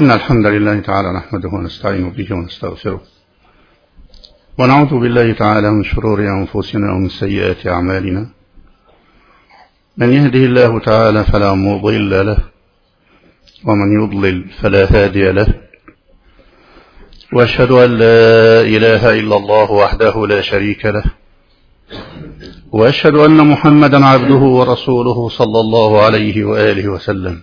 إن الحمد لله تعالى نحمده ونستعين به ونستغفره. ونعوذ بالله تعالى من شرور أنفسنا ومن سيئات أعمالنا. من يهده الله تعالى فلا مضل له ومن يضلل فلا هادي له. وأشهد أن لا إله إلا الله وحده لا شريك له. وأشهد أن محمدا عبده ورسوله صلى الله عليه وآله وسلم.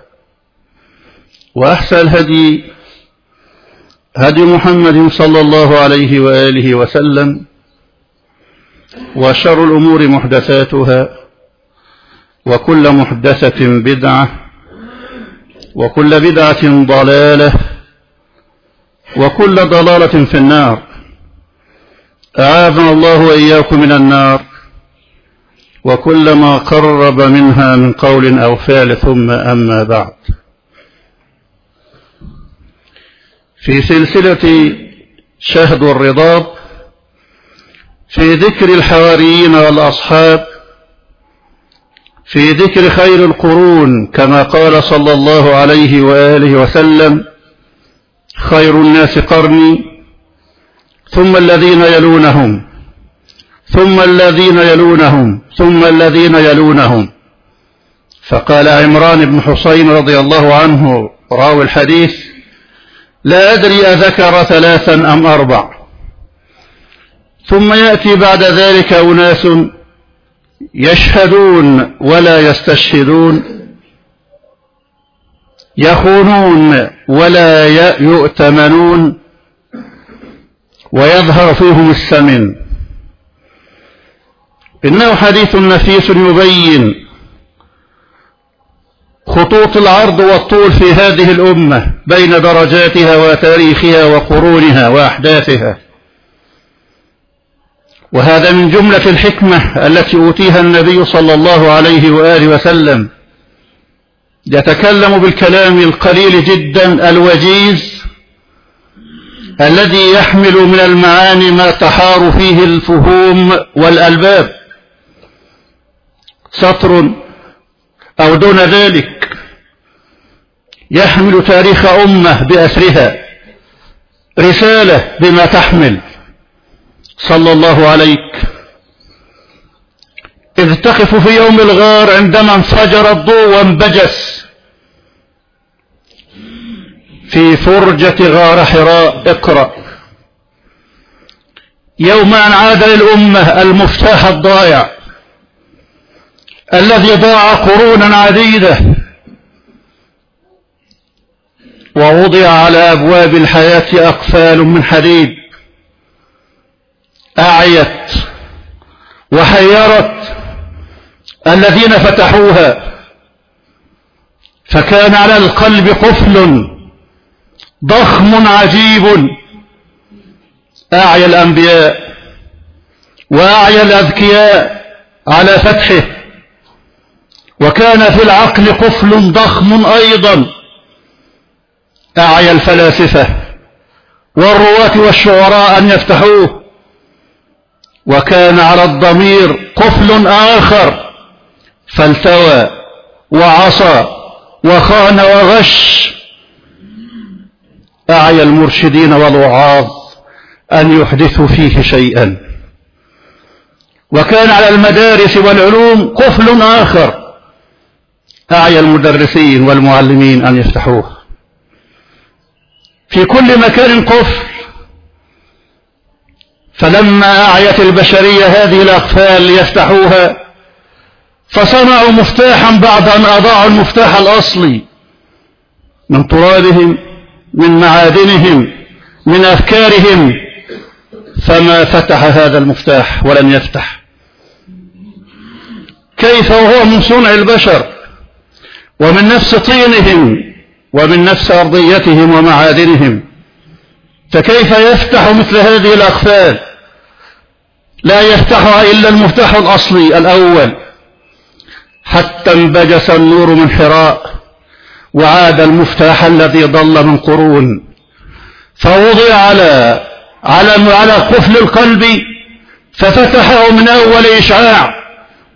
وأحسن الهدي هدي محمد صلى الله عليه وآله وسلم وشر الأمور محدثاتها وكل محدثة بدعة وكل بدعة ضلالة وكل ضلالة في النار. أعاذنا الله وإياكم من النار. وكل ما قرب منها من قول أو فعل ثم أما بعد. في سلسلة شهد الرضاب في ذكر الحواريين والأصحاب في ذكر خير القرون كما قال صلى الله عليه وآله وسلم خير الناس قرني ثم الذين يلونهم ثم الذين يلونهم ثم الذين يلونهم. فقال عمران بن حسين رضي الله عنه راوي الحديث لا أدري أذكر ثلاثا أم أربع. ثم يأتي بعد ذلك أناس يشهدون ولا يستشهدون يخونون ولا يؤتمنون ويظهر فيهم السمن. إنه حديث نفيس يبين خطوط العرض والطول في هذه الأمة بين درجاتها وتاريخها وقرونها وأحداثها. وهذا من جملة الحكمة التي أوتيها النبي صلى الله عليه وآله وسلم. يتكلم بالكلام القليل جدا الوجيز الذي يحمل من المعاني ما تحار فيه الفهوم والألباب. سطر أو دون ذلك يحمل تاريخ أمة بأسرها رسالة بما تحمل. صلى الله عليك. إذ تقف في يوم الغار عندما انفجر الضوء وانبجس. في فرجة غار حراء. اقرأ. يوم أن عاد للأمة المفتاح الضائع. الذي ضاع قرونا عديدة. ووضع على أبواب الحياة أقفال من حديد. أعيت وحيرت الذين فتحوها. فكان على القلب قفل ضخم عجيب. أعيا الأنبياء وأعيا الأذكياء على فتحه. وكان في العقل قفل ضخم أيضا. أعيا الفلاسفة والرواة والشعراء أن يفتحوه. وكان على الضمير قفل آخر فالتوى وعصى وخان وغش. أعيا المرشدين والوعاظ أن يحدثوا فيه شيئا. وكان على المدارس والعلوم قفل آخر. أعيا المدرسين والمعلمين أن يفتحوه. في كل مكان قفل فلما أعيت البشرية هذه الأقفال ليفتحوها فصنعوا مفتاحا بعد أن أضاعوا المفتاح الأصلي من ترابهم من معادنهم من أفكارهم. فما فتح هذا المفتاح ولم يفتح. كيف وهو من صنع البشر؟ ومن نفس طينهم. ومن نفس أرضيتهم ومعادنهم فكيف يفتح مثل هذه الأقفال؟ لا يفتحها إلا المفتاح الأصلي الأول. حتى انبجس النور من حراء وعاد المفتاح الذي ضل من قرون. فوضع على على على قفل القلب ففتحه من أول إشعاع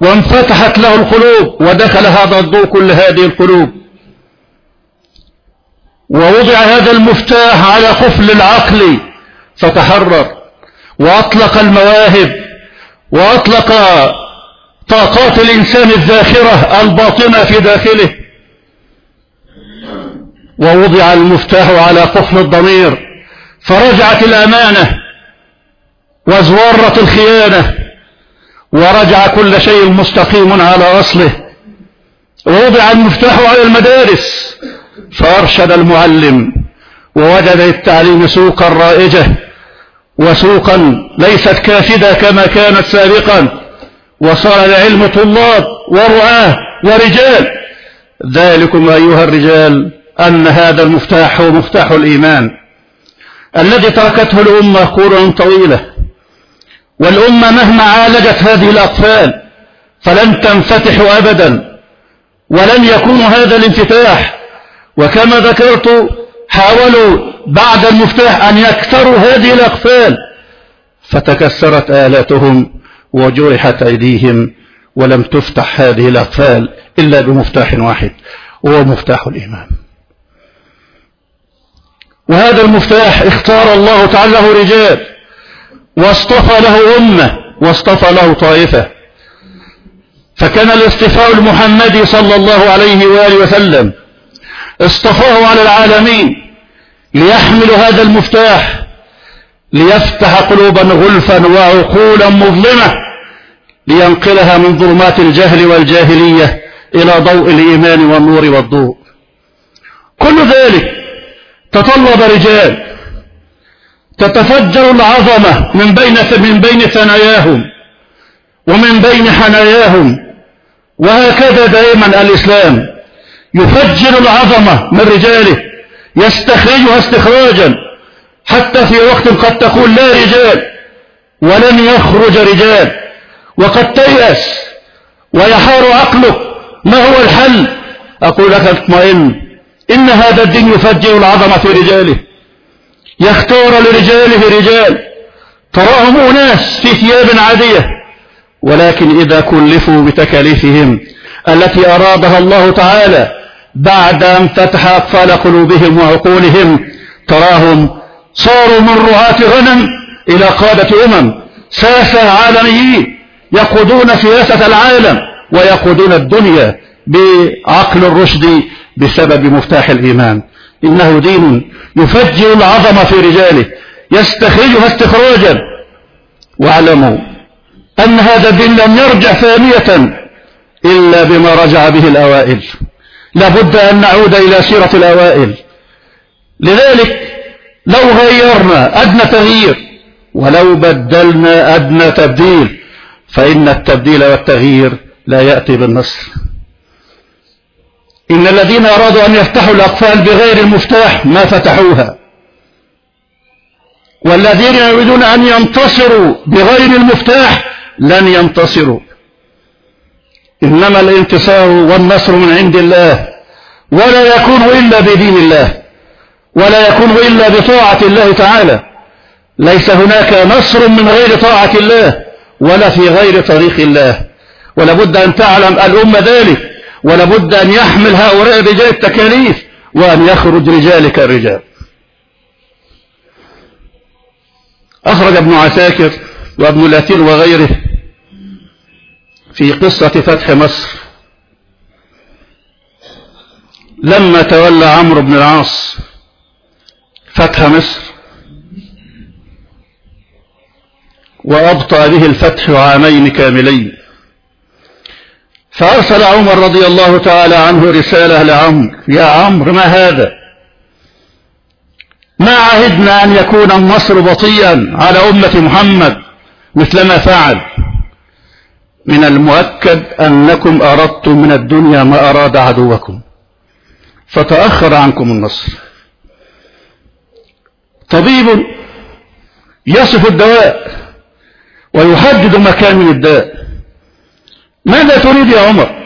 وانفتحت له القلوب ودخل هذا الضوء كل هذه القلوب. ووضع هذا المفتاح على قفل العقل فتحرر وأطلق المواهب وأطلق طاقات الإنسان الذاخرة الباطنة في داخله. ووضع المفتاح على قفل الضمير فرجعت الأمانة وازورت الخيانة ورجع كل شيء مستقيم على أصله. ووضع المفتاح على المدارس فأرشد المعلم ووجد التعليم سوقا رائجة وسوقا ليست كافدة كما كانت سابقا وصار العلم طلاب ورعاه ورجال. ذلكم أيها الرجال أن هذا المفتاح هو مفتاح الإيمان الذي تركته الأمة قرون طويلة. والأمة مهما عالجت هذه الأطفال فلن تنفتح أبدا ولن يكون هذا الانفتاح وكما ذكرت حاولوا بعد المفتاح أن يكسروا هذه الأقفال. فتكسرت آلاتهم وجرحت أيديهم ولم تفتح هذه الأقفال إلا بمفتاح واحد وهو مفتاح الإيمان وهذا المفتاح اختار الله تعالى له رجال واصطفى له أمة واصطفى له طائفة. فكان الاصطفاء المحمدي صلى الله عليه وآله وسلم اصطفاه على العالمين ليحمل هذا المفتاح ليفتح قلوبا غلفا وعقولا مظلمة لينقلها من ظلمات الجهل والجاهلية إلى ضوء الإيمان والنور والضوء. كل ذلك تطلب رجال تتفجر العظمة من بين من بين ثناياهم ومن بين حناياهم وهكذا دائما الإسلام. يفجر العظمة من رجاله يستخرجها استخراجا. حتى في وقت قد تقول لا رجال ولن يخرج رجال. وقد تيأس ويحار عقلك ما هو الحل؟ أقول لك اطمئن إن هذا الدين يفجر العظمة في رجاله. يختار لرجاله رجال. ترأهم أناس في ثياب عادية. ولكن إذا كلفوا بتكاليفهم التي أرادها الله تعالى بعد أن فتح أقفال قلوبهم وعقولهم تراهم صاروا من رعاة غنم إلى قادة أمم ساسة عالميين يقودون سياسة العالم ويقودون الدنيا بعقل الرشد بسبب مفتاح الإيمان. إنه دين يفجر العظمة في رجاله يستخرجها استخراجا. واعلموا أن هذا الدين لم يرجع ثانية إلا بما رجع به الأوائل. لابد أن نعود إلى سيرة الأوائل. لذلك لو غيرنا أدنى تغيير ولو بدلنا أدنى تبديل فإن التبديل والتغيير لا يأتي بالنصر. إن الذين أرادوا أن يفتحوا الأقفال بغير المفتاح ما فتحوها. والذين يريدون أن ينتصروا بغير المفتاح لن ينتصروا. إنما الانتصار والنصر من عند الله ولا يكون إلا بدين الله ولا يكون إلا بطاعة الله تعالى. ليس هناك نصر من غير طاعة الله ولا في غير طريق الله. ولابد أن تعلم الأمة ذلك ولابد أن يحمل هؤلاء الرجال التكاليف وأن يخرج رجالك الرجال. أخرج ابن عساكر وابن الأثير وغيره في قصة فتح مصر. لما تولى عمرو بن العاص فتح مصر وأبطأ به الفتح عامين كاملين. فأرسل عمر رضي الله تعالى عنه رسالة لعمر يا عمرو ما هذا؟ ما عهدنا أن يكون النصر بطيئا على أمة محمد مثلما فعل؟ من المؤكد أنكم أردتم من الدنيا ما أراد عدوكم. فتأخر عنكم النصر. طبيب يصف الدواء ويحدد مكان الداء ماذا تريد يا عمر؟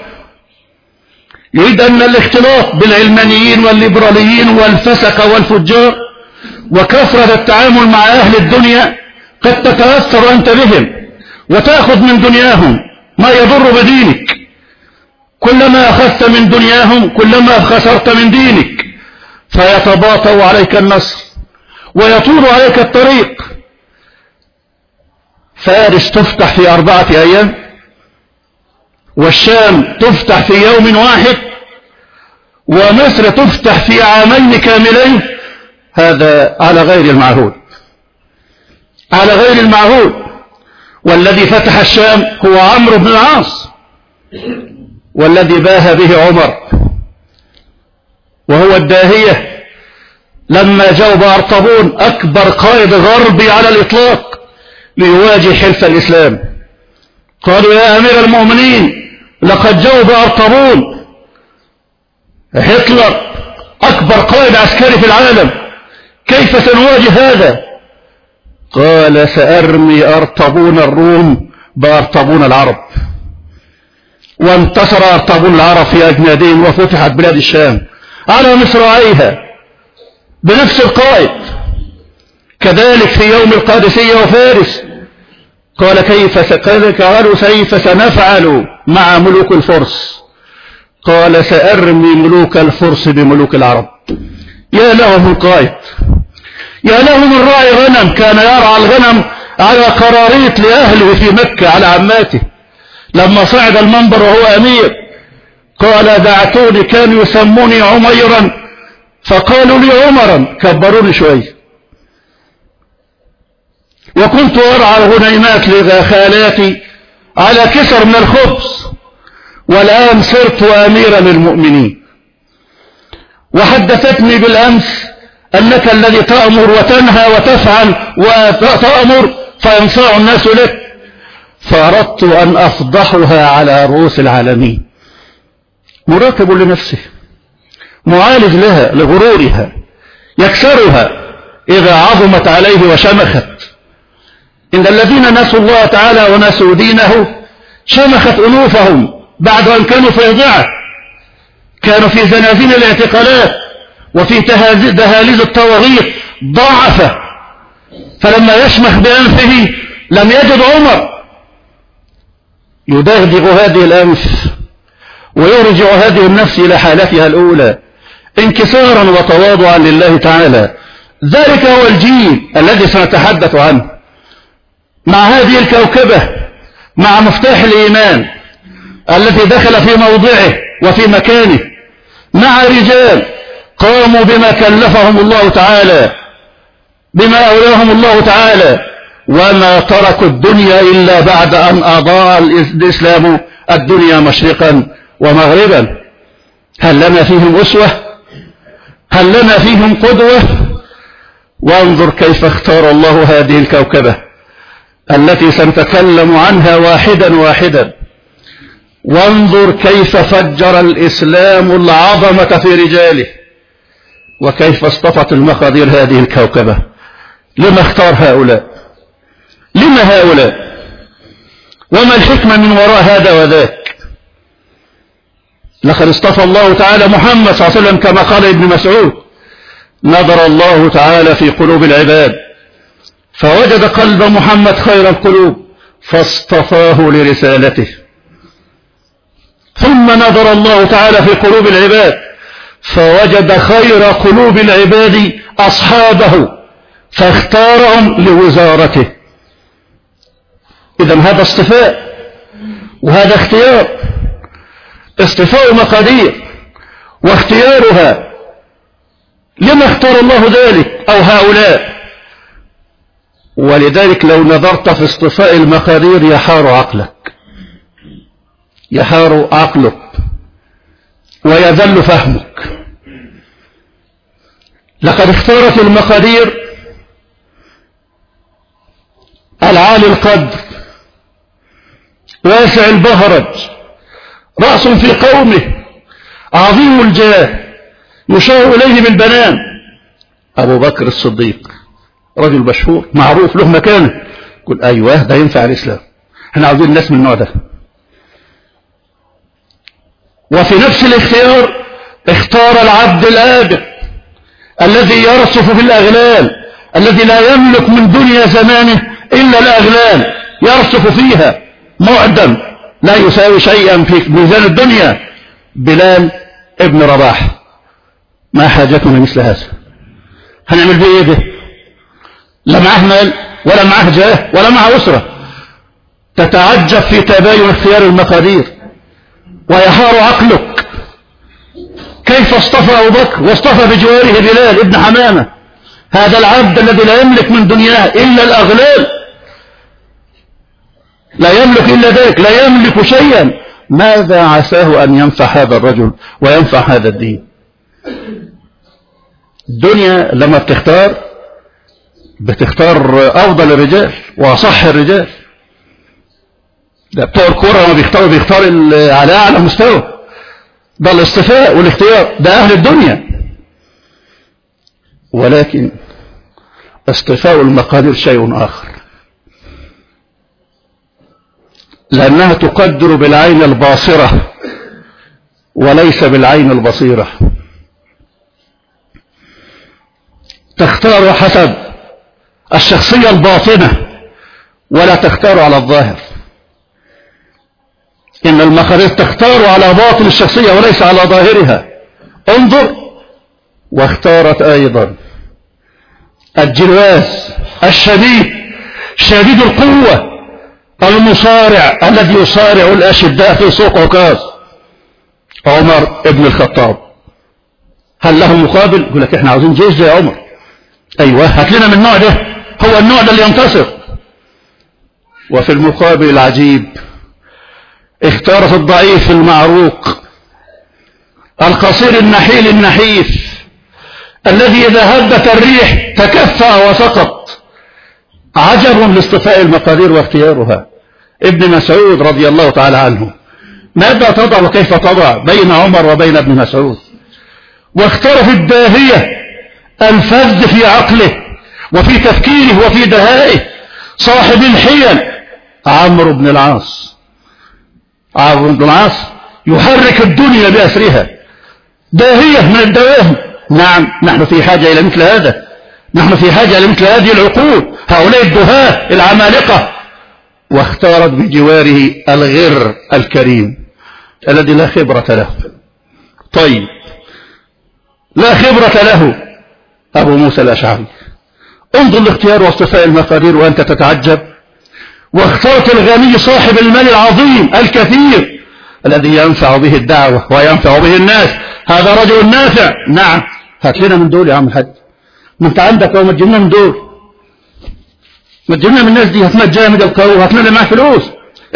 يريد أن الاختلاط بالعلمانيين والليبراليين والفسق والفجار وكثرة التعامل مع أهل الدنيا قد تتأثر أنت بهم وتأخذ من دنياهم. ما يضر بدينك. كلما أخذت من دنياهم كلما خسرت من دينك فيتباطأ عليك النصر ويطول عليك الطريق. فارس تفتح في أربعة أيام والشام تفتح في يوم واحد ومصر تفتح في عامين كاملين. هذا على غير المعهود. على غير المعهود. والذي فتح الشام هو عمرو بن العاص والذي باه به عمر وهو الداهية لما جاوب أرطبون أكبر قائد غربي على الإطلاق ليواجه حلف الإسلام. قالوا يا أمير المؤمنين لقد جاوب أرطبون هتلر أكبر قائد عسكري في العالم كيف سنواجه هذا؟ قال سأرمي أرطبون الروم بأرطبون العرب. وانتصر أرطبون العرب في أجنادهم وفتحت بلاد الشام على مصراعيها بنفس القائد. كذلك في يوم القادسية وفارس قال كيف قالوا كيف سنفعل مع ملوك الفرس. قال سأرمي ملوك الفرس بملوك العرب. يا له من قائد يا له من راعي غنم كان يرعى الغنم على قراريط لأهله في مكة على عماته. لما صعد المنبر وهو أمير قال دعتوني كانوا يسموني عميرا. فقالوا لي عمرا. كبروني شوية وكنت أرعى الغنيمات لخالاتي على كسر من الخبز والآن صرت أميرا للمؤمنين. وحدثتني بالأمس أنك الذي تأمر وتنهى وتفعل وتأمر فينصاع الناس لك. فأردت أن أفضحها على رؤوس العالمين. مراقب لنفسه. معالج لها لغرورها. يكسرها إذا عظمت عليه وشمخت. إن الذين نسوا الله تعالى ونسوا دينه شمخت أنوفهم بعد أن كانوا في كانوا في زنازين الاعتقالات. وفي دهاليز الطواغيت ضعف. فلما يشمخ بأنفه لم يجد عمر. يدغدغ هذه الأنف ويرجع هذه النفس إلى حالتها الأولى انكسارا وتواضعا لله تعالى. ذلك هو الجيل الذي سنتحدث عنه. مع هذه الكوكبة مع مفتاح الإيمان الذي دخل في موضعه وفي مكانه مع رجال قاموا بما كلفهم الله تعالى بما أولاهم الله تعالى وما تركوا الدنيا إلا بعد أن أضاء الإسلام الدنيا مشرقا ومغربا. هل لنا فيهم أسوة؟ هل لنا فيهم قدوة؟ وانظر كيف اختار الله هذه الكوكبة التي سنتكلم عنها واحدا واحدا. وانظر كيف فجر الإسلام العظمة في رجاله. وكيف اصطفت المقادير هذه الكوكبة؟ لما اختار هؤلاء؟ لما هؤلاء؟ وما الحكمة من وراء هذا وذاك؟ لقد اصطفى الله تعالى محمد صلى الله عليه وسلم كما قال ابن مسعود نظر الله تعالى في قلوب العباد فوجد قلب محمد خير القلوب فاصطفاه لرسالته. ثم نظر الله تعالى في قلوب العباد فوجد خير قلوب العباد أصحابه فاختارهم لوزارته. إذا هذا اصطفاء وهذا اختيار. اصطفاء مقادير واختيارها. لما اختار الله ذلك أو هؤلاء؟ ولذلك لو نظرت في اصطفاء المقادير يحار عقلك. يحار عقلك. ويذل فهمك. لقد اختارت المقادير. العالي القدر. واسع البهرج. رأس في قومه. عظيم الجاه. يشار إليه بالبنان. أبو بكر الصديق. رجل مشهور معروف له مكانة. يقول أيوه ده ينفع الإسلام. إحنا عاوزين الناس من النوع ده. وفي نفس الاختيار اختار العبد الآبق الذي يرصف في الأغلال الذي لا يملك من دنيا زمانه إلا الأغلال يرصف فيها معدم لا يساوي شيئا في ميزان الدنيا. بلال ابن رباح. ما حاجتنا مثل هذا؟ هنعمل بيه إيه؟ ده لا معاه مال ولا معاه جاه ولا معاه أسرة. تتعجب في تباين اختيار المقادير. ويحار عقلك. كيف اصطفى أبو بكر؟ واصطفى بجواره بلال ابن حمامة. هذا العبد الذي لا يملك من دنياه إلا الأغلال. لا يملك إلا ذلك لا يملك شيئا. ماذا عساه أن ينفع هذا الرجل وينفع هذا الدين؟ الدنيا لما بتختار بتختار أفضل الرجال وأصح الرجال. ده بتوع الكورة لما بيختاروا بيختار على أعلى مستوى. ده الاصطفاء والاختيار. ده أهل الدنيا. ولكن اصطفاء المقادير شيء آخر. لأنها تقدر بالعين الباصرة وليس بالعين البصيرة. تختار حسب الشخصية الباطنة ولا تختار على الظاهر. إن المقادير تختار على باطن الشخصية وليس على ظاهرها. انظر واختارت أيضا. الجلواز الشديد شديد القوة المصارع الذي يصارع الأشداء في سوق عكاظ عمر ابن الخطاب. هل له مقابل؟ يقول لك إحنا عاوزين جيش زي عمر. أيوه هات لنا من النوع ده. هو النوع ده اللي ينتصر. وفي المقابل العجيب اختارت الضعيف المعروق القصير النحيل النحيف الذي إذا هبت الريح تكفى وسقط. عجب لاصطفاء المقادير واختيارها. ابن مسعود رضي الله تعالى عنه. ماذا تضع وكيف تضع بين عمر وبين ابن مسعود؟ واختار في الداهية الفذ في عقله وفي تفكيره وفي دهائه صاحب الحيل عمرو بن العاص. عمرو بن العاص يحرك الدنيا بأسرها. داهية من الدواهم نعم نحن في حاجة إلى مثل هذا. نحن في حاجة إلى مثل هذه العقول. هؤلاء الدهاة العمالقة. واختارت بجواره الغر الكريم الذي لا خبرة له. طيب لا خبرة له. أبو موسى الأشعري. انظر لاختيار واصطفاء المقادير وأنت تتعجب. واخترت الغني صاحب المال العظيم الكثير الذي ينفع به الدعوة وينفع به الناس. هذا رجل نافع. نعم. هات لنا من دول يا عم الحاج. ما انت عندك وما تجينا من دول ما تجينا من الناس دي. هات لنا الجامد القوي. هات لنا معاه فلوس.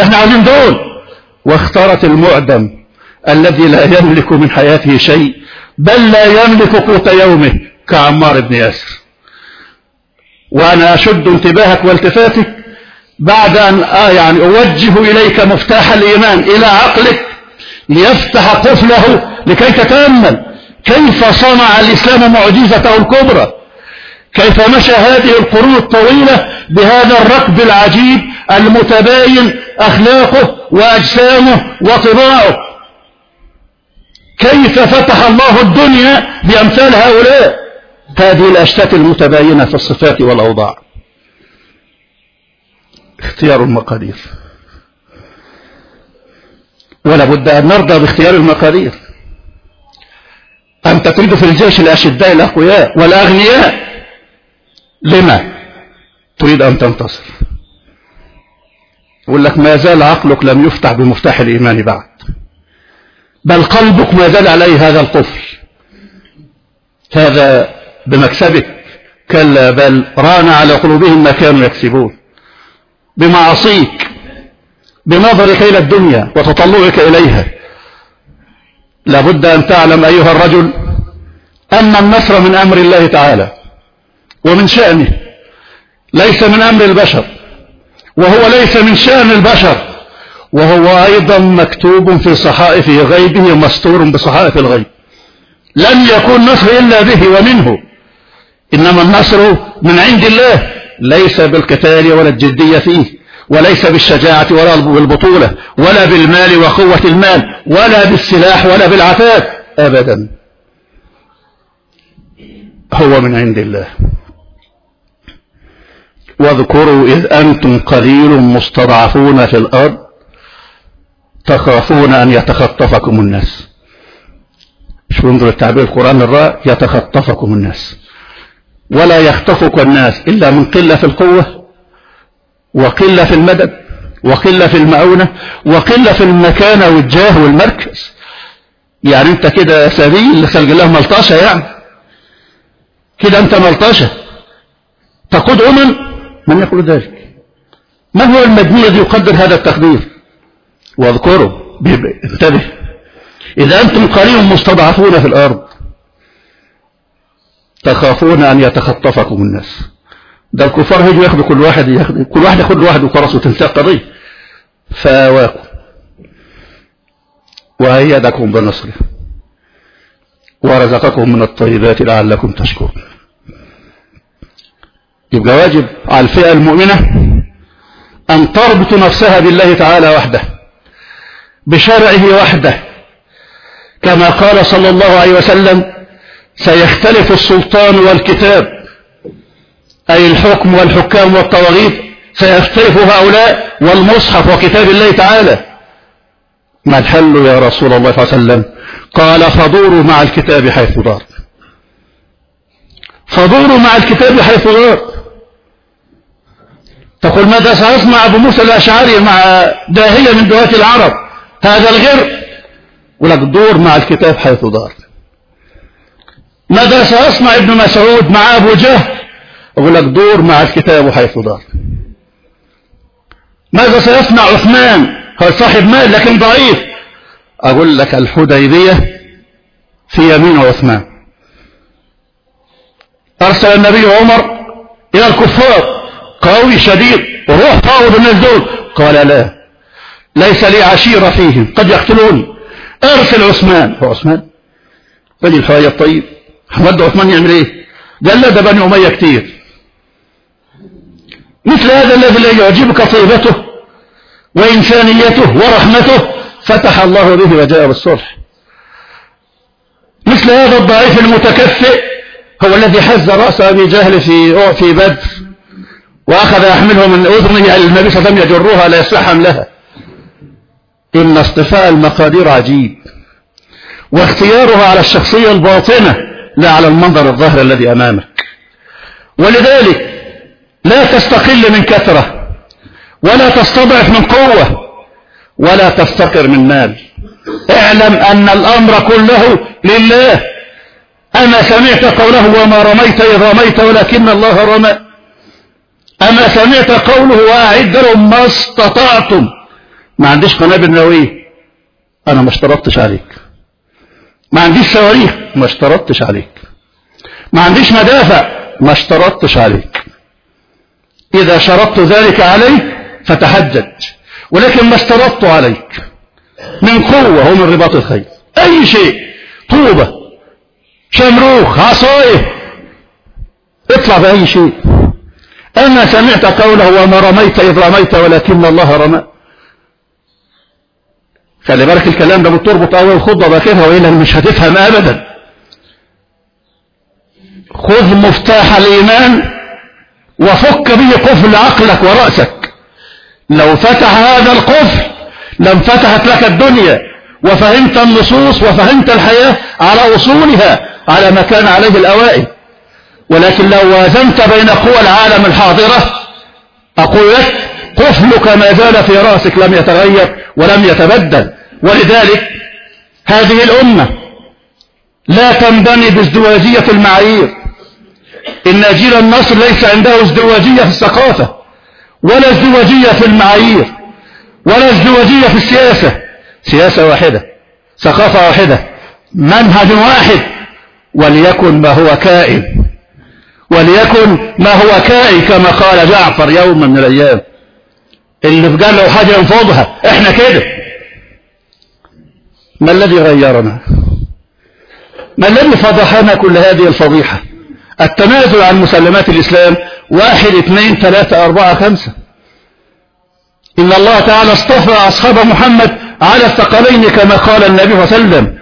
إحنا عايزين دول واختارت المعدم الذي لا يملك من حياته شيء بل لا يملك قوت يومه كعمار بن ياسر. وأنا أشد انتباهك والتفاتك بعد أن آه يعني أوجه إليك مفتاح الإيمان إلى عقلك ليفتح قفله لكي تتأمل كيف صنع الإسلام معجزته الكبرى كيف مشى هذه القرون الطويلة بهذا الركب العجيب المتباين أخلاقه وأجسامه وطباعه. كيف فتح الله الدنيا بأمثال هؤلاء؟ هذه الأشتات المتباينة في الصفات والأوضاع. اختيار المقادير. ولا بد أن نرضى باختيار المقادير. أنت تريد في الجيش الأشداء الأقوياء والأغنياء. لما؟ تريد أن تنتصر. يقول لك ما زال عقلك لم يفتح بمفتاح الإيمان بعد. بل قلبك ما زال عليه هذا القفل. هذا بمكسبك. كلا بل ران على قلوبهم ما كانوا يكسبون. بمعاصيك بنظرك إلى الدنيا وتطلعك إليها. لابد أن تعلم أيها الرجل أن النصر من أمر الله تعالى ومن شأنه. ليس من أمر البشر وهو ليس من شأن البشر وهو أيضا مكتوب في صحائف غيبه ومستور بصحائف الغيب. لن يكون نصر إلا به ومنه. إنما النصر من عند الله. ليس بالقتال ولا الجدية فيه وليس بالشجاعة ولا بالبطولة ولا بالمال وقوة المال ولا بالسلاح ولا بالعفاف أبدا. هو من عند الله. واذكروا إذ أنتم قليل مستضعفون في الأرض تخافون أن يتخطفكم الناس. شو انظر التعبير القرآن الرأى يتخطفكم الناس. ولا يخطفك الناس إلا من قلة في القوة وقلة في المدد وقلة في المعونة وقلة في المكانة والجاه والمركز. يعني أنت كده سبيل لخلق الله ملطشة يعني. كده أنت ملطشة. تقود أمم من يقول ذلك. من هو المبني الذي يقدر هذا التقدير؟ واذكروا انتبه. إذا أنتم قليل مستضعفون في الأرض. تخافون أن يتخطفكم الناس. ده الكفار هيجوا ياخدوا كل واحد ياخد كل واحد ياخد واحد وخلاص وتنسى القضية فاواكم وأيدكم بنصره ورزقكم من الطيبات لعلكم تشكرون. يبقى واجب على الفئة المؤمنة أن تربط نفسها بالله تعالى وحده بشرعه وحده كما قال صلى الله عليه وسلم سيختلف السلطان والكتاب أي الحكم والحكام والطواغيت سيختلف هؤلاء والمصحف وكتاب الله تعالى. ما الحل يا رسول الله صلى الله عليه وسلم؟ قال فدوروا مع الكتاب حيث دار. فدوروا مع الكتاب حيث دار. تقول ماذا سيصنع أبو موسى الأشعري مع داهية من دهاة العرب؟ هذا الغير ولك دور مع الكتاب حيث دار. ماذا سيصنع ابن مسعود مع أبو جهل. أقول لك دور مع الكتاب حيث دار. ماذا سيصنع عثمان؟ هو صاحب مال لكن ضعيف؟ أقول لك الحديبية في يمين عثمان. أرسل النبي عمر إلى الكفار. قوي شديد وروح فاوض الناس دول قال لا ليس لي عشيرة فيهم قد يقتلوني. أرسل عثمان. هو عثمان؟ بني الحواية الطيب ود عثمان يعمل إيه؟ قال ده بني أمية كتير. مثل هذا الذي لا يعجبك طيبته وإنسانيته ورحمته فتح الله به وجاء بالصلح. مثل هذا الضعيف المتكفئ هو الذي حز رأس أبي جهل في في بدر وأخذ يحمله من أذنه النبي صلى الله عليه وسلم يجرها لا يصح حملها إن اصطفاء المقادير عجيب واختيارها على الشخصية الباطنة لا على المنظر الظاهر الذي أمامك. ولذلك لا تستقل من كثرة ولا تستضعف من قوة ولا تفتقر من مال. اعلم أن الأمر كله لله. أما سمعت قوله وما رميت إذ رميت ولكن الله رمى. أما سمعت قوله وأعد لهم ما استطعتم. ما عنديش قنابل نووية. أنا ما اشترطتش عليك. ما عنديش صواريخ. ما اشترطتش عليك. ما عنديش مدافع. ما اشترطتش عليك. إذا شرطت ذلك عليك فتحجج ولكن ما اشترطت عليك. من قوة هو من رباط الخيل. أي شيء. طوبة. شمروخ. عصاية. اطلع بأي شيء. أما سمعت قوله وما رميت إذ رميت ولكن الله رمى. خلي بالك الكلام ده بتربط أول خطبة باكرها وإلا مش هتفهم أبدا. خذ مفتاح الإيمان وفك به قفل عقلك ورأسك. لو فتح هذا القفل لم فتحت لك الدنيا وفهمت النصوص وفهمت الحياة على أصولها على ما كان عليه الأوائل. ولكن لو وازنت بين قوى العالم الحاضرة أقول لك قفلك ما زال في رأسك لم يتغير ولم يتبدل. ولذلك هذه الأمة لا تنبني بازدواجية المعايير. إن جيل النصر ليس عنده ازدواجية في الثقافة ولا ازدواجية في المعايير ولا ازدواجية في السياسة. سياسة واحدة ثقافة واحدة منهج واحد. وليكن ما هو كائن وليكن ما هو كائن كما قال جعفر يوما من الأيام. اللي في قال له حاجة ينفضها إحنا كده. ما الذي غيرنا؟ ما الذي فضحنا كل هذه الفضيحة؟ التنازل عن مسلمات الإسلام واحد اثنين ثلاثة أربعة خمسة. إن الله تعالى اصطفى أصحاب محمد على الثقلين كما قال النبي صلى الله عليه وسلم.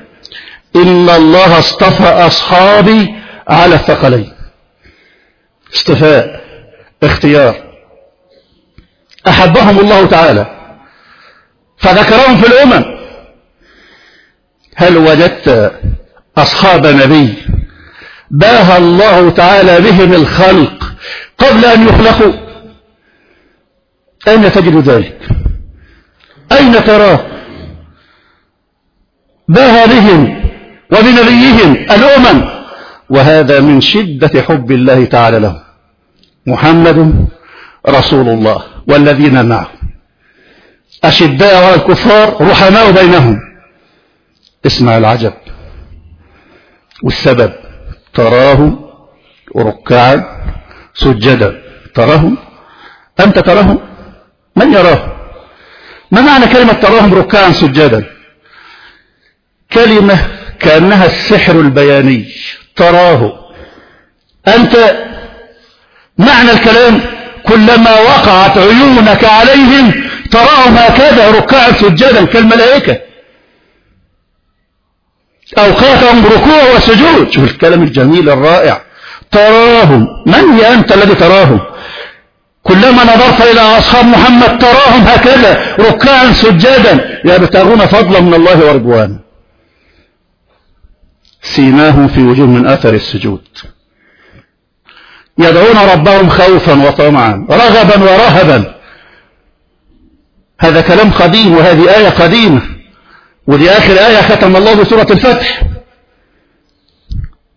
إن الله اصطفى أصحابي على الثقلين. اصطفاء اختيار. أحبهم الله تعالى. فذكرهم في الأمم. هل وجدت أصحاب نبي باهى الله تعالى بهم الخلق قبل أن يخلقوا؟ أين تجد ذلك؟ أين تراه؟ باهى بهم وبنبيهم الأمم. وهذا من شدة حب الله تعالى لهم. محمد رسول الله. والذين معه. أشداء على الكفار رحماء بينهم. اسمع العجب والسبب. تراه ركعا سجدا. تراهم؟ أنت تراهم؟ من يراه ما معنى كلمة تراهم ركعا سجدا؟ كلمة كأنها السحر البياني. تراه. أنت معنى الكلام كلما وقعت عيونك عليهم تراهم هكذا ركعا سجدا كالملائكة. أوقاتهم ركوع وسجود. شوف الكلام الجميل الرائع. تراهم. من هي أنت الذي تراهم؟ كلما نظرت إلى أصحاب محمد تراهم هكذا ركعا سجدا يبتغون فضلا من الله ورضوانه سيماهم في وجوه من أثر السجود. يدعون ربهم خوفا وطمعا رغبا ورهبا. هذا كلام قديم وهذه آية قديمة ودي آخر آية ختم الله بسورة الفتح.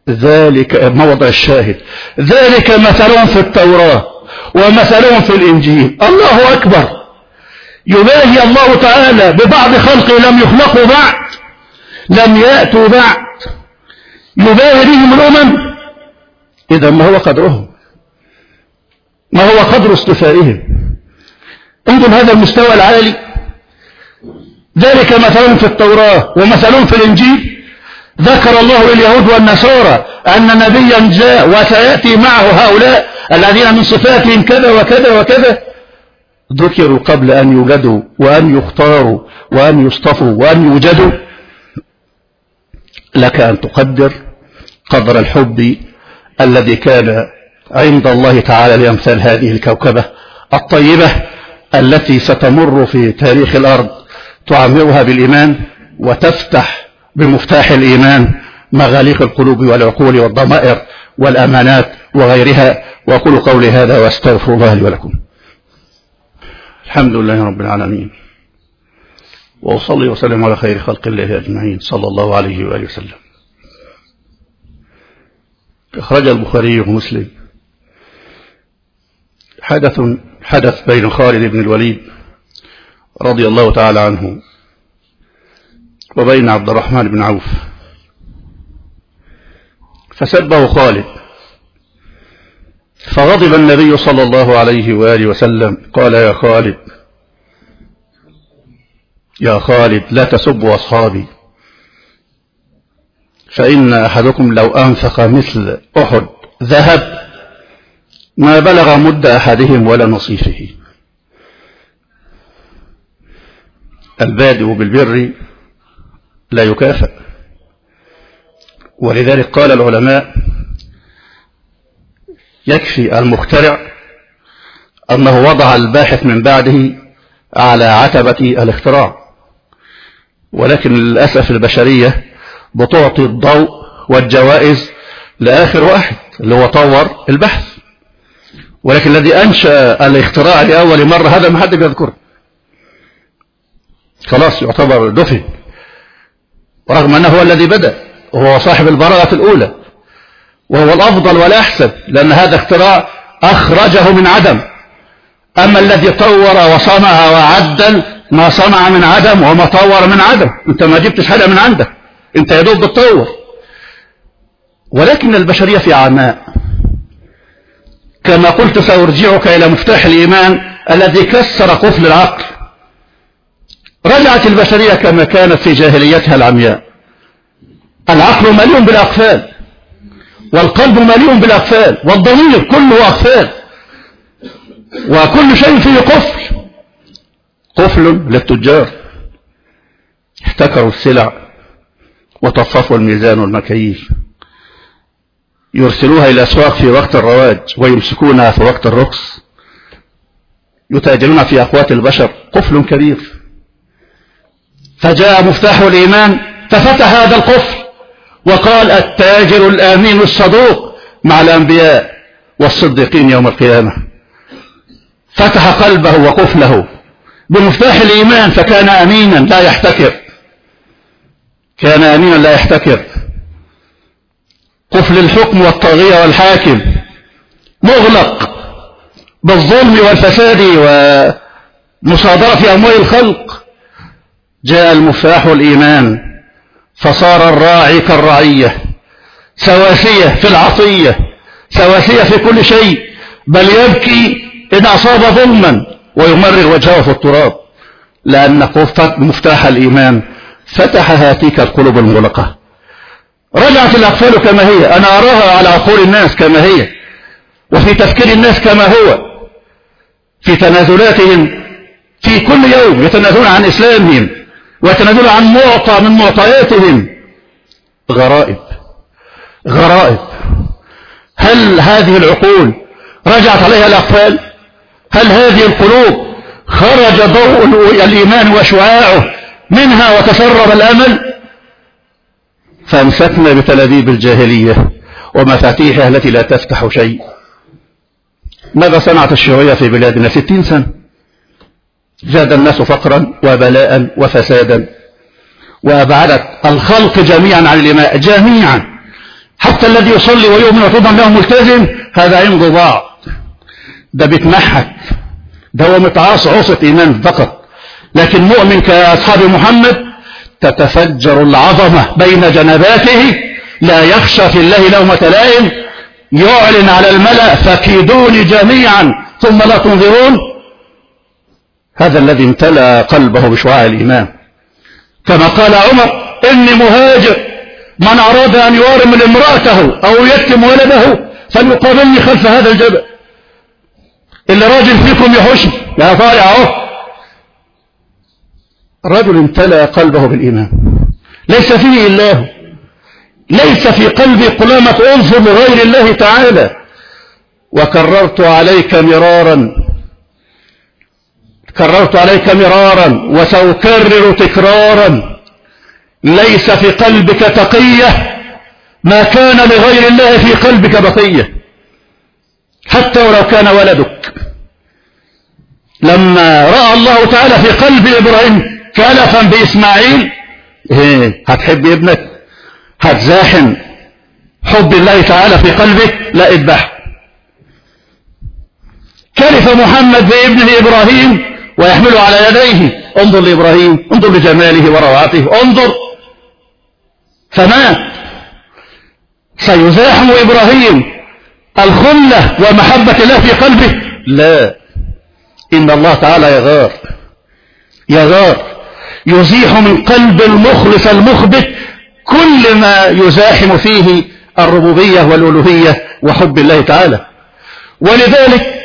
ذلك موضع الشاهد. ذلك مثلهم في التوراة ومثلهم في الإنجيل. الله أكبر. يباهي الله تعالى ببعض خلقه لم يخلقوا بعد لم يأتوا بعد. يباهي بهم الأمم إذا ما هو قدرهم؟ ما هو قدر اصطفائهم انظر هذا المستوى العالي؟ ذلك مثلهم في التوراة ومثلهم في الإنجيل. ذكر الله لليهود والنصارى أن نبيا جاء وسيأتي معه هؤلاء الذين من صفاتهم كذا وكذا وكذا. ذكروا قبل أن يوجدوا وأن يختاروا وأن يصطفوا وأن يوجدوا. لك أن تقدر قدر الحب الذي كان عند الله تعالى لأمثال هذه الكوكبة الطيبة التي ستمر في تاريخ الأرض تعمرها بالإيمان وتفتح بمفتاح الإيمان مغاليق القلوب والعقول والضمائر والأمانات وغيرها. وأقول قولي هذا وأستغفر الله لي ولكم. الحمد لله رب العالمين. وأصلي وسلم على خير خلق الله أجمعين. صلى الله عليه وآله وسلم. أخرج البخاري ومسلم. حدث حدث بين خالد بن الوليد رضي الله تعالى عنه وبين عبد الرحمن بن عوف. فسبه خالد. فغضب النبي صلى الله عليه وآله وسلم. قال يا خالد يا خالد لا تسبوا أصحابي. فإن أحدكم لو أنفق مثل أحد ذهب ما بلغ مد أحدهم ولا نصيفه. البادئ بالبر لا يكافئ. ولذلك قال العلماء يكفي المخترع أنه وضع الباحث من بعده على عتبة الاختراع. ولكن للأسف البشرية بتعطي الضوء والجوائز لآخر واحد اللي هو طور البحث. ولكن الذي أنشأ الاختراع لأول مرة هذا ما حد بيذكره. خلاص يعتبر دفن. رغم أنه هو الذي بدأ وهو صاحب البراءة الأولى. وهو الأفضل والأحسن لأن هذا اختراع أخرجه من عدم. أما الذي طور وصنع وعدل ما صنع من عدم وما طور من عدم. أنت ما جبتش حاجة من عندك أنت يا دوب بتطور. ولكن البشرية في عماء. كما قلت سأرجعك إلى مفتاح الإيمان الذي كسر قفل العقل. رجعت البشرية كما كانت في جاهليتها العمياء. العقل مليء بالأقفال. والقلب مليء بالأقفال. والضمير كله أقفال. وكل شيء فيه قفل. قفل للتجار. احتكروا السلع. وطففوا الميزان والمكاييل يرسلوها إلى الأسواق في وقت الرواج ويمسكونها في وقت الرخص. يتاجرون في أقوات البشر. قفل كبير. فجاء مفتاح الإيمان ففتح هذا القفل. وقال التاجر الآمين الصدوق مع الأنبياء والصديقين يوم القيامة. فتح قلبه وقفله. بمفتاح الإيمان فكان أمينا لا يحتكر. كان أمينا لا يحتكر. قفل الحكم والطاغية والحاكم. مغلق بالظلم والفساد ومصادرة أموال الخلق. جاء المفتاح الإيمان فصار الراعي كالرعية. سواسية في العطية. سواسية في كل شيء. بل يبكي إن أصاب ظلما ويمرغ وجهه في التراب. لأن مفتاح الإيمان. فتح هاتيك القلوب المغلقة. رجعت الأقفال كما هي. أنا أراها على عقول الناس كما هي. وفي تفكير الناس كما هو. في تنازلاتهم. في كل يوم يتنازلون عن إسلامهم. ويتنازلون عن معطى من معطياتهم. غرائب. غرائب. هل هذه العقول رجعت عليها الأقفال؟ هل هذه القلوب خرج ضوء الإيمان وشعاعه منها وتسرب الأمل فامسكنا بتلابيب الجاهلية ومفاتيحها التي لا تفتح شيء. ماذا صنعت الشيوعية في بلادنا؟ ستين سنة. زاد الناس فقرا وبلاء وفسادا. وأبعدت الخلق جميعا عن الإماء جميعا. حتى الذي يصلي ويؤمن وتضمن له ملتزم هذا عنده ضاع ده بيتمحك ده هو متعاص عصة إيمان فقط. لكن مؤمن كأصحاب محمد تتفجر العظمة بين جنباته لا يخشى في الله لومة لائم يعلن على الملأ فكيدوني جميعا ثم لا تنظرون. هذا الذي امتلأ قلبه بشعاع الإيمان. كما قال عمر إني مهاجر من أراد أن يوارم امرأته أو يتم ولده فليقابلني خلف هذا الجبل. اللي راجل فيكم يحشني يا طالع اهو رجل امتلأ قلبه بالإيمان. ليس فيه الله ليس في قلبي قلامة أنف لغير الله تعالى. وكررت عليك مرارا. كررت عليك مرارا. وسأكرر تكرارا. ليس في قلبك تقية. ما كان لغير الله في قلبك بقية. حتى ولو كان ولدك. لما رأى الله تعالى في قلب إبراهيم كلفا بإسماعيل. إيه هتحب ابنك؟ هتزاحم. حب الله تعالى في قلبك؟ لا اذبح. كلف محمد بابنه إبراهيم ويحمله على يديه. انظر لإبراهيم انظر لجماله وروعته انظر. فمات. سيزاحم إبراهيم الخلة ومحبة الله في قلبه. لا. إن الله تعالى يغار. يغار. يزيح من قلب المخلص المخبت كل ما يزاحم فيه الربوبية والألوهية وحب الله تعالى. ولذلك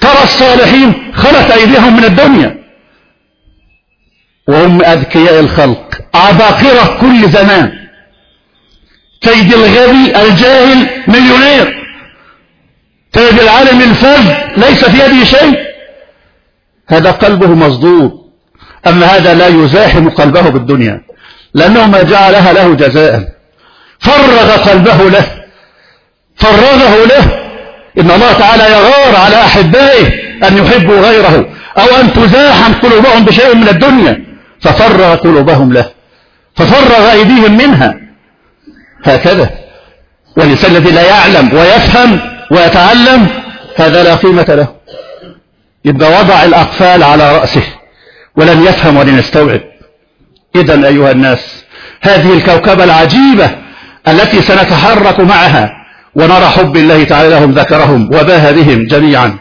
ترى الصالحين خلت أيديهم من الدنيا. وهم أذكياء الخلق عباقرة كل زمان. كيد الغبي الجاهل مليونير. كيد العالم الفذ ليس في يده شيء. هذا قلبه مصدود أما هذا لا يزاحم قلبه بالدنيا؟ لأنه ما جعلها له جزاء. فرغ قلبه له. فرغه له. إن الله تعالى يغار على أحبائه أن يحبوا غيره أو أن تزاحم قلوبهم بشيء من الدنيا. ففرغ قلوبهم له. ففرغ أيديهم منها. هكذا. والإنسان الذي لا يعلم ويفهم ويتعلم هذا لا قيمة له. يبقى وضع الأقفال على رأسه. ولن يفهم ولن يستوعب. إذا أيها الناس هذه الكوكبة العجيبة التي سنتحرك معها ونرى حب الله تعالى لهم ذكرهم وباه بهم جميعا.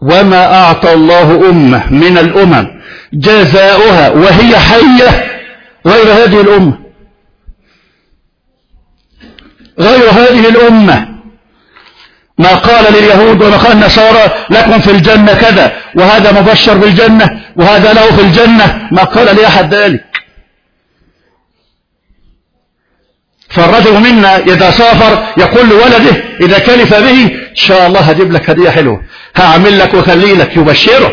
وما أعطى الله أمة من الأمم جزاؤها وهي حية غير هذه الأمة. غير هذه الأمة. ما قال لليهود وما قال النصارى لكم في الجنة كذا وهذا مبشر بالجنة وهذا له في الجنة. ما قال لأحد ذلك. فالرجل منا إذا سافر يقول لولده إذا كلف به إن شاء الله هجيب لك هدية حلوة هعمل لك وخلي لك يبشره.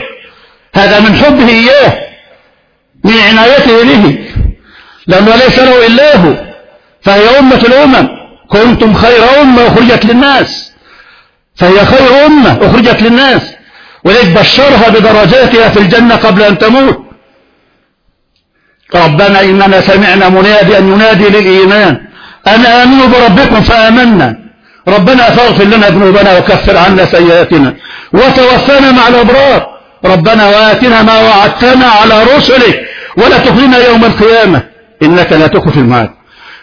هذا من حبه إياه من عنايته به. لأنه ليس له إلا هو فهي أمة الأمم كنتم خير أمة أخرجت للناس. فهي خير أمة أخرجت للناس ولذلك بشرها بدرجاتها في الجنة قبل أن تموت. ربنا إننا سمعنا منادي أن ينادي للإيمان. أن آمنوا بربكم فآمنا. ربنا فاغفر لنا ذنوبنا وكفر عنا سيئاتنا. وتوفنا مع الأبرار. ربنا وآتنا ما وعدتنا على رسلك. ولا تخلنا يوم القيامة. إنك لا تخلف المعاد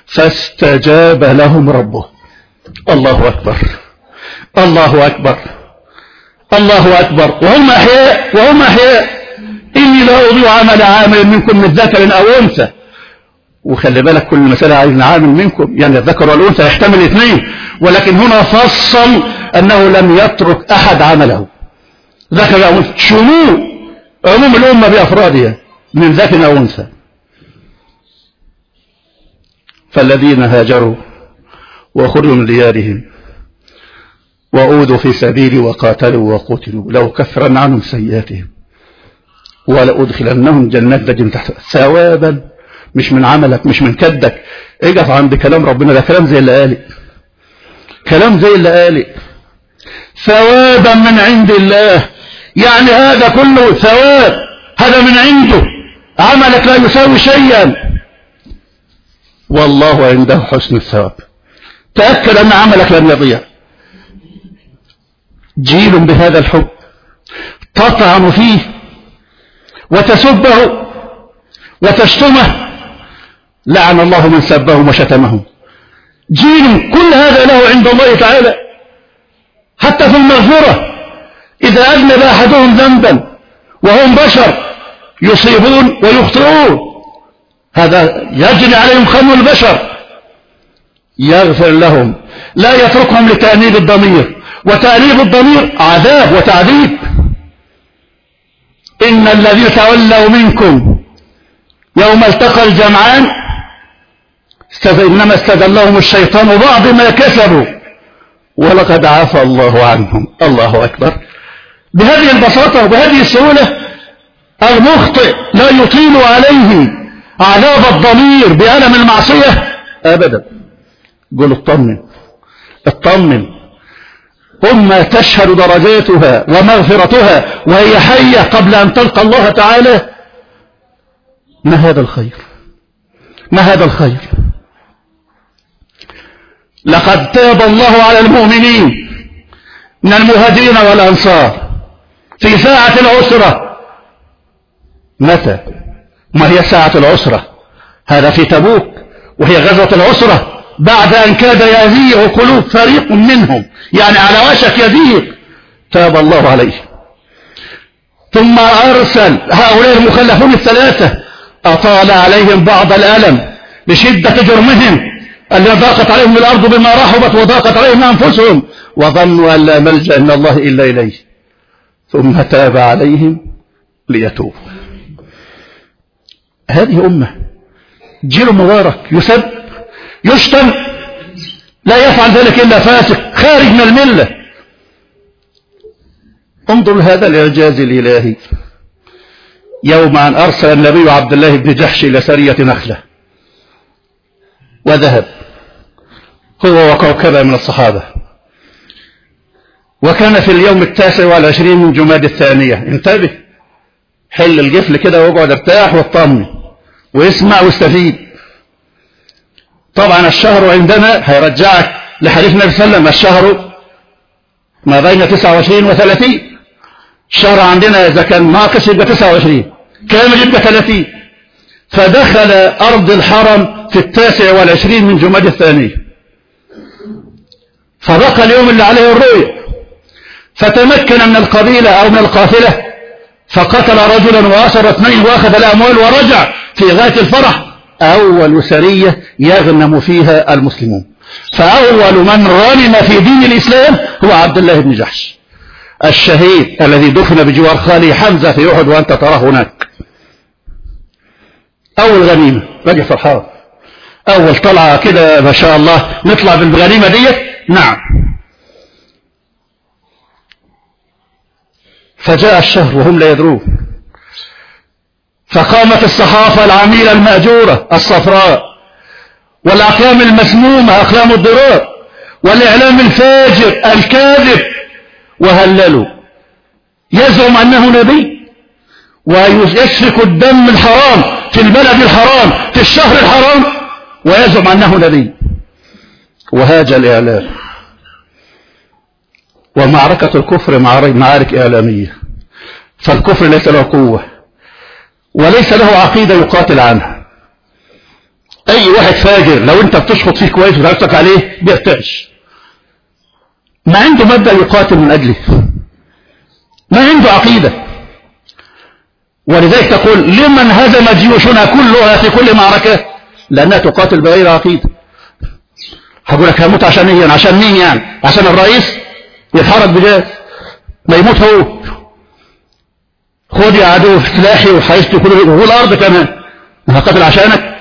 فاستجاب لهم ربه. الله أكبر. الله أكبر. الله أكبر. وهم أحياء وهم أحياء. إني لا أضيع عمل عامل منكم من ذكر أو أنثى. وخلي بالك كل مسألة عايز عامل منكم يعني الذكر والأنثى يحتمل اثنين. ولكن هنا فصل أنه لم يترك أحد عمله. ذكر أو أنثى. شمول عموم الأمة بأفرادها من ذكر أو أنثى. فالذين هاجروا وخرجوا من ديارهم وأوذوا في سبيلي وقاتلوا وقتلوا. لو كفرن عنهم سيئاتهم. ولأدخلنهم جنات تجري تحت. ثوابا. مش من عملك مش من كدك. اجف عند كلام ربنا. ده كلام زي اللي قالي كلام زي اللي قالي ثوابا من عند الله. يعني هذا كله ثواب. هذا من عنده. عملك لا يساوي شيئا. والله عنده حسن الثواب. تأكد أن عملك لن يضيع. جيل بهذا الحب. تطعن فيه وتسبه وتشتمه. لعن الله من سبهم وشتمهم جيل كل هذا له عند الله تعالى. حتى في المغفرة إذا أذنب أحدهم ذنبا وهم بشر يصيبون ويخطئون. هذا يجري عليهم خم البشر. يغفر لهم. لا يتركهم لتأنيب الضمير. وتأنيب الضمير عذاب وتعذيب. إن الذين تولوا منكم يوم التقى الجمعان إنما استذلهم الشيطان بعض ما كسبوا. ولقد عفى الله عنهم. الله أكبر. بهذه البساطة وبهذه السهولة المخطئ لا يطيل عليه عذاب الضمير بألم المعصية أبدا. قل اطمن. اطمن. أمة تشهد درجاتها ومغفرتها وهي حية قبل أن تلقى الله تعالى. ما هذا الخير؟ ما هذا الخير؟ لقد تاب الله على المؤمنين من المهاجرين والأنصار في ساعة العسرة. متى؟ ما هي ساعة العسرة؟ هذا في تبوك وهي غزوة العسرة. بعد أن كاد يزيغ قلوب فريق منهم. يعني على وشك يزيغ تاب الله عليه. ثم أرسل هؤلاء المخلفون الثلاثة. أطال عليهم بعض الألم لشدة جرمهم. الذين ضاقت عليهم الأرض بما رحبت وضاقت عليهم أنفسهم. وظنوا أن لا ملجأ من الله إلا إليه. ثم تاب عليهم ليتوبوا. هذه أمة جيل مبارك يسب يشتم لا يفعل ذلك إلا فاسق خارج من الملة. انظر هذا الإعجاز الإلهي. يوم أن أرسل النبي عبد الله بن جحش إلى سرية نخلة. وذهب. هو وكوكبة من الصحابة. وكان في اليوم التاسع والعشرين من جماد الثانية. انتبه. حل الجفل كده واقعد ارتاح واطمن. واسمع واستفيد. طبعا الشهر عندنا هيرجعك لحديث النبي صلى الله عليه وسلم الشهر ما بين 29 و 30 الشهر عندنا إذا كان ناقص يبقى 29 كامل يبقى 30 فدخل أرض الحرم في التاسع والعشرين من جماد الثانية فبقى اليوم اللي عليه الرؤية. فتمكن من القبيلة أو من القافلة فقتل رجلا وأسر اثنين وأخذ الأموال ورجع في غاية الفرح. أول سرية يغنم فيها المسلمون. فأول من غنم في دين الإسلام هو عبد الله بن جحش. الشهيد الذي دفن بجوار خالي حمزة في أحد وأنت تراه هناك. أول غنيمة راجع فرحان أول طلعة كده ما شاء الله نطلع بالغنيمة ديت؟ نعم. فجاء الشهر وهم لا يدرون. فقامت الصحافة العميلة المأجورة الصفراء والأقلام المسمومة أقلام الضرار والإعلام الفاجر الكاذب وهللوا. يزعم أنه نبي ويسفك الدم الحرام في البلد الحرام في الشهر الحرام ويزعم أنه نبي. وهاج الإعلام. ومعركة الكفر معارك إعلامية. فالكفر ليس له قوة. وليس له عقيدة يقاتل عنها. أي واحد فاجر لو أنت بتشخط فيه كويس وتعرفك عليه بيرتعش. ما عنده مبدأ يقاتل من أجله. ما عنده عقيدة. ولذلك تقول لمن هزم جيوشنا كلها في كل معركة؟ لأنها تقاتل بغير عقيدة. هقول لك هموت عشان إيه عشان مين يعني؟ عشان الرئيس؟ يتحرك بجاز ما يموت هو. خد يا عدو سلاحي وحيثت كل وهو الأرض كمان. أنا هقاتل عشانك.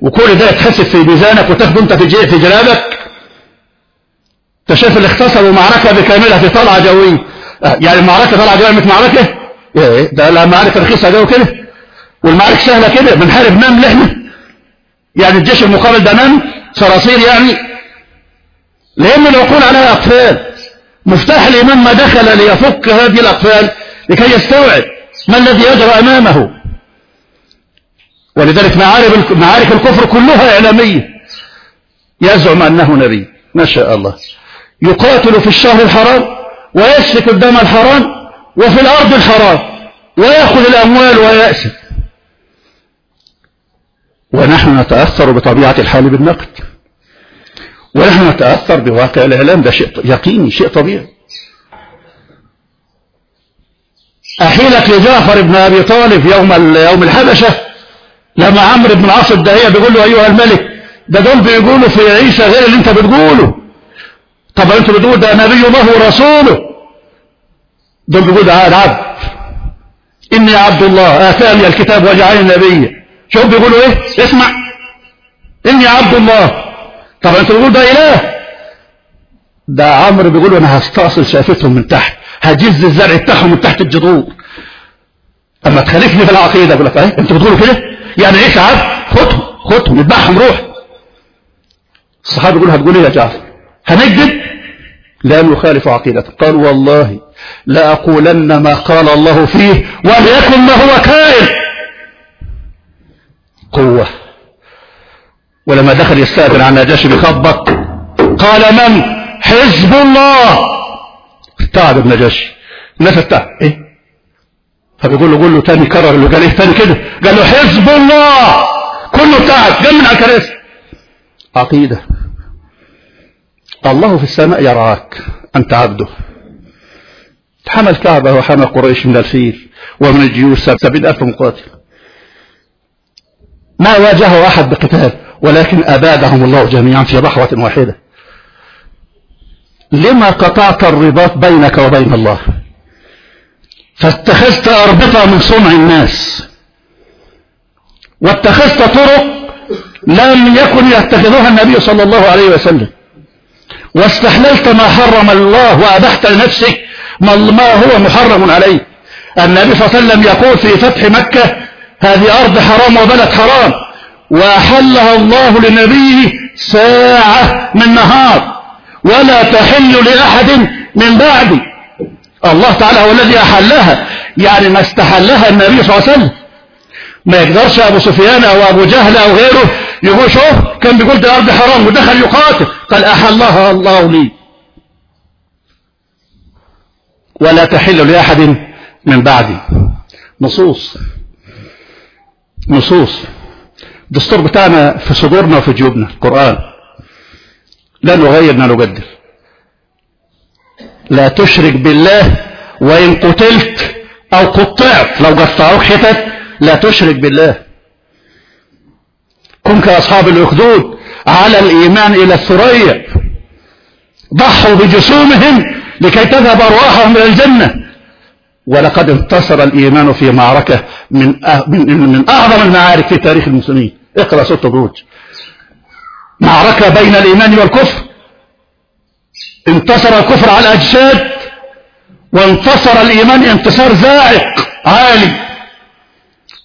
وكل ده يتحسب في ميزانك وتاخده أنت في في جلابك. أنت شايف اللي اختصروا معركة بكاملها في طلعة جوية. يعني المعركة طلعة جوية مش معركة؟ إيه ده لا معركة رخيصة جو كده والمعارك سهلة كده بنحارب نمل إحنا يعني الجيش المقابل ده نمل صراصير يعني. لأن العقول عليها أقفال. مفتاح الإيمان ما دخل ليفك هذه الأقفال لكي يستوعب. ما الذي يجرى أمامه؟ ولذلك معارك الكفر كلها إعلامية. يزعم أنه نبي. ما شاء الله. يقاتل في الشهر الحرام ويسفك الدم الحرام وفي الأرض الحرام ويأخذ الأموال ويأسف ونحن نتأثر بطبيعة الحال بالنقد. ونحن نتأثر بواقع الإعلام. ده شيء يقيني شيء طبيعي. أحيلك لجعفر بن أبي طالب يوم يوم الحبشة لما عمرو بن العاص الداهية بيقول له أيها الملك ده دول بيقولوا في عيسى غير اللي انت بتقوله. طب انت بتقول ده نبي الله ورسوله. دول بيقولوا ده عبد إني عبد الله آتاني الكتاب وجعلني نبيا. شوف بيقولوا إيه؟ اسمع. إني عبد الله. طب انت بتقول ده إله. ده عمرو بيقول أنا هستأصل شافتهم من تحت هجز الزرع بتاعهم من تحت الجذور. اما تخالفني في العقيدة أقول لك إيه؟ أنتوا بتقولوا كده؟ يعني إيه عبد خدهم خدهم نذبحهم روح. الصحابة يقولوا هتقول إيه يا جعفر؟ هنكذب لا نخالف عقيدته قال والله لأقولن ما قال الله فيه وليكن ما هو كائن. قوة. ولما دخل يستأذن عن نجاشي بيخبط قال من؟ حزب الله. تعب النجاشي الناس التعب إيه؟ فبيقول له قول له تاني كرر اللي قال إيه؟ تاني كده. قال له حزب الله. كله تعب. جنن على الكراسي. عقيدة. الله في السماء يرعاك أنت عبده. حمى الكعبة وحمى قريش من الفيل ومن الجيوش سبعين ألف مقاتل. ما واجهه أحد بقتال ولكن أبادهم الله جميعا في ضحوة واحدة. لما قطعت الرباط بينك وبين الله؟ فاتخذت أربطة من صنع الناس. واتخذت طرق لم يكن يتخذها النبي صلى الله عليه وسلم. واستحللت ما حرم الله وأبحت لنفسك ما هو محرم عليه النبي صلى الله عليه وسلم يقول في فتح مكة هذه أرض حرام وبلد حرام. وأحلها الله لنبيه ساعة من نهار. ولا تحل لأحد من بعدي الله تعالى هو الذي أحلها. يعني ما استحلها النبي صلى الله عليه وسلم. ما يقدرش أبو سفيان أو أبو جهل أو غيره يقول شوف كان بيقول ده أرض حرام ودخل يقاتل. قال أحلها الله لي. ولا تحل لأحد من بعدي نصوص. نصوص. الدستور بتاعنا في صدورنا وفي جيوبنا. القرآن. لا نغير لا نبدل. لا تشرك بالله وإن قتلت أو قطعت لو قطعوك حتت لا تشرك بالله. كن كأصحاب الأخدود على الإيمان إلى الثريا. ضحوا بجسومهم لكي تذهب أرواحهم إلى الجنة. ولقد انتصر الإيمان في معركة من من أعظم المعارك في تاريخ المسلمين. اقرأ سورة الروج. معركة بين الإيمان والكفر. انتصر الكفر على الأجساد وانتصر الإيمان انتصار زائق عالي.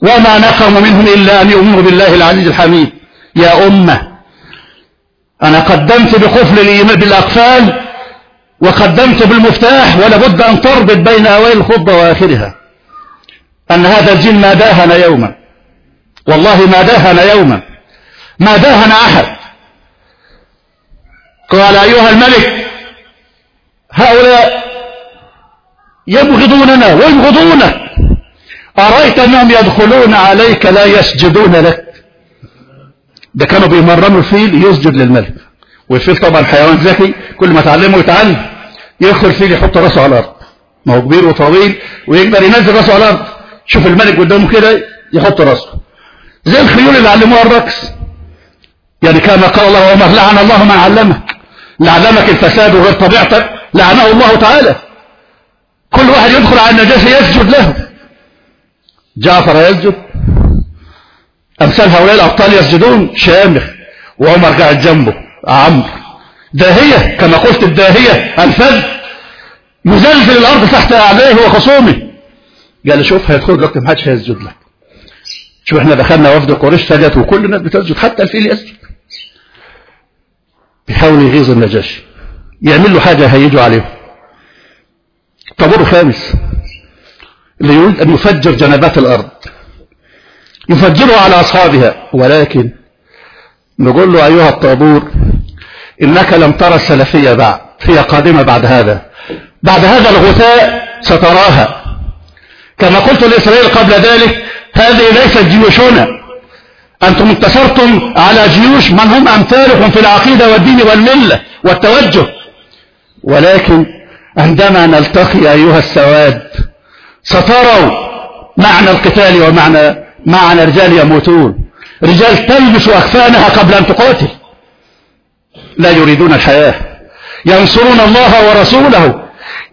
وما نقم منهم إلا أن يؤمنوا بالله العزيز الحميد. يا أمة أنا قدمت بقفل الإيمان بالأقفال وقدمت بالمفتاح ولابد أن تربط بين أوائل الخطبة وآخرها. أن هذا الجن ما داهن يوما. والله ما داهن يوما. ما داهن أحد. قال أيها الملك هؤلاء يبغضوننا ويبغضونك أرأيت أنهم يدخلون عليك لا يسجدون لك؟ ده كانوا بيمرنوا الفيل يسجد للملك. والفيل طبعا حيوان ذكي كل ما تعلمه يتعلم. يدخل الفيل يحط راسه على الأرض. ما هو كبير وطويل ويقدر ينزل راسه على الأرض. شوف الملك قدامه كده يحط راسه. زي الخيول اللي علموها الرقص. يعني كما قال الله عمر لعن الله من علمك لعلمك الفساد وغير طبيعتك لعنه الله تعالى. كل واحد يدخل على النجاسة يسجد له. جعفر يسجد. أمثال هؤلاء الأبطال يسجدون. شامخ وعمر قاعد جنبه. عمرو. داهية كما قلت الداهية الفذ. يزلزل الأرض تحت أعلاه وخصومه. قال شوف هيدخل دلوقتي ما حدش هيسجد لك. شوف إحنا دخلنا وفد قريش سجد وكل الناس بتسجد حتى الفيل يسجد. بيحاول يغيظ النجاشي يعمل له حاجة هيجوا عليهم طابور خامس. اللي يريد أن يفجر جنبات الأرض. يفجرها على أصحابها. ولكن نقول له أيها الطابور إنك لم ترى السلفية بعد هي قادمة بعد هذا. بعد هذا الغثاء ستراها. كما قلت لإسرائيل قبل ذلك هذه ليست جيوشنا. أنتم انتصرتم على جيوش من هم أمثالكم في العقيدة والدين والملة والتوجه. ولكن عندما نلتقي أيها السواد ستروا معنى القتال ومعنى معنى رجال يموتون. رجال تلبس أكفانها قبل أن تقاتل. لا يريدون الحياة. ينصرون الله ورسوله.